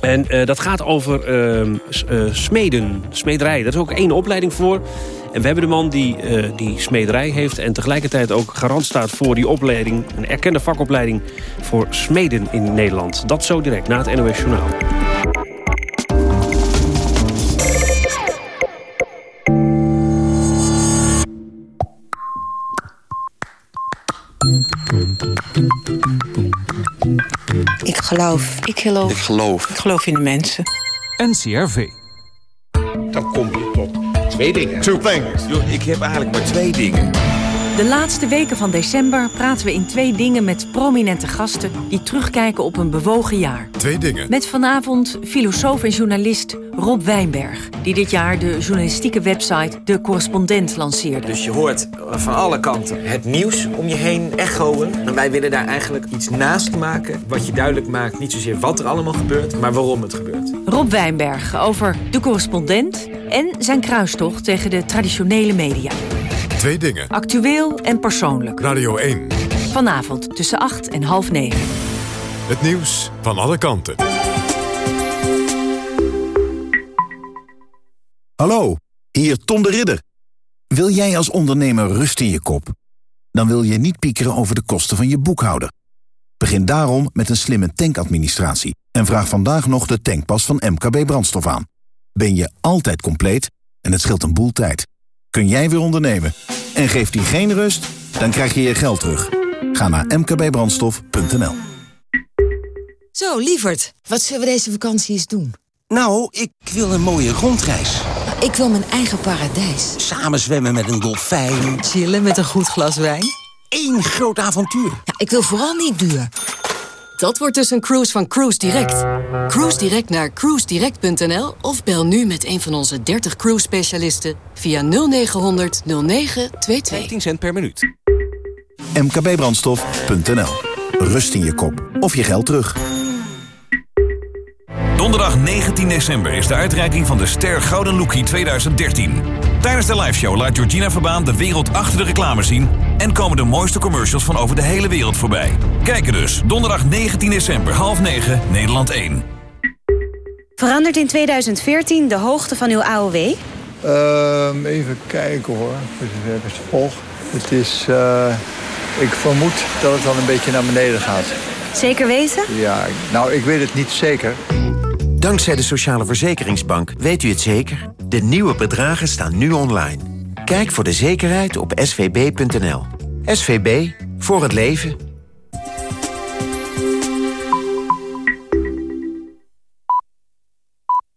En uh, dat gaat over uh, uh, smeden, smederij. Daar is ook één opleiding voor. En we hebben de man die die smederij heeft... en tegelijkertijd ook garant staat voor die opleiding... een erkende vakopleiding voor smeden in Nederland. Dat zo direct, na het NOS Journaal. Ik geloof. Ik geloof. Ik geloof. Ik geloof in de mensen. NCRV. Dan kom je tot twee dingen. Two things. Yo, ik heb eigenlijk maar twee dingen. De laatste weken van december praten we in Twee Dingen met prominente gasten... die terugkijken op een bewogen jaar. Twee Dingen. Met vanavond filosoof en journalist Rob Wijnberg... die dit jaar de journalistieke website De Correspondent lanceerde. Dus je hoort van alle kanten het nieuws om je heen echoen. En wij willen daar eigenlijk iets naast maken... wat je duidelijk maakt, niet zozeer wat er allemaal gebeurt... maar waarom het gebeurt. Rob Wijnberg over De Correspondent... en zijn kruistocht tegen de traditionele media. Twee dingen. Actueel en persoonlijk. Radio 1. Vanavond tussen 8 en half 9. Het nieuws van alle kanten. Hallo, hier Tom de Ridder. Wil jij als ondernemer rust in je kop? Dan wil je niet piekeren over de kosten van je boekhouder. Begin daarom met een slimme tankadministratie... en vraag vandaag nog de tankpas van MKB Brandstof aan. Ben je altijd compleet en het scheelt een boel tijd. Kun jij weer ondernemen en geeft die geen rust? Dan krijg je je geld terug. Ga naar mkbbrandstof.nl Zo, lieverd, wat zullen we deze vakantie eens doen? Nou, ik wil een mooie rondreis. Ik wil mijn eigen paradijs. Samen zwemmen met een dolfijn. Chillen met een goed glas wijn. Eén groot avontuur. Ja, ik wil vooral niet duur. Dat wordt dus een cruise van Cruise Direct. Cruise Direct naar cruisedirect.nl of bel nu met een van onze 30 cruise specialisten via 0900 0922. 15 cent per minuut. mkbbrandstof.nl Rust in je kop of je geld terug. Donderdag 19 december is de uitreiking van de Ster Gouden Lookie 2013. Tijdens de liveshow laat Georgina Verbaan de wereld achter de reclame zien... en komen de mooiste commercials van over de hele wereld voorbij. Kijken dus, donderdag 19 december, half 9, Nederland 1. Verandert in 2014 de hoogte van uw AOW? Ehm, even kijken hoor, ik het even volg. Het is, eh, ik vermoed dat het dan een beetje naar beneden gaat. Zeker weten? Ja, nou ik weet het niet zeker. Dankzij de Sociale Verzekeringsbank weet u het zeker. De nieuwe bedragen staan nu online. Kijk voor de zekerheid op svb.nl. SVB, voor het leven.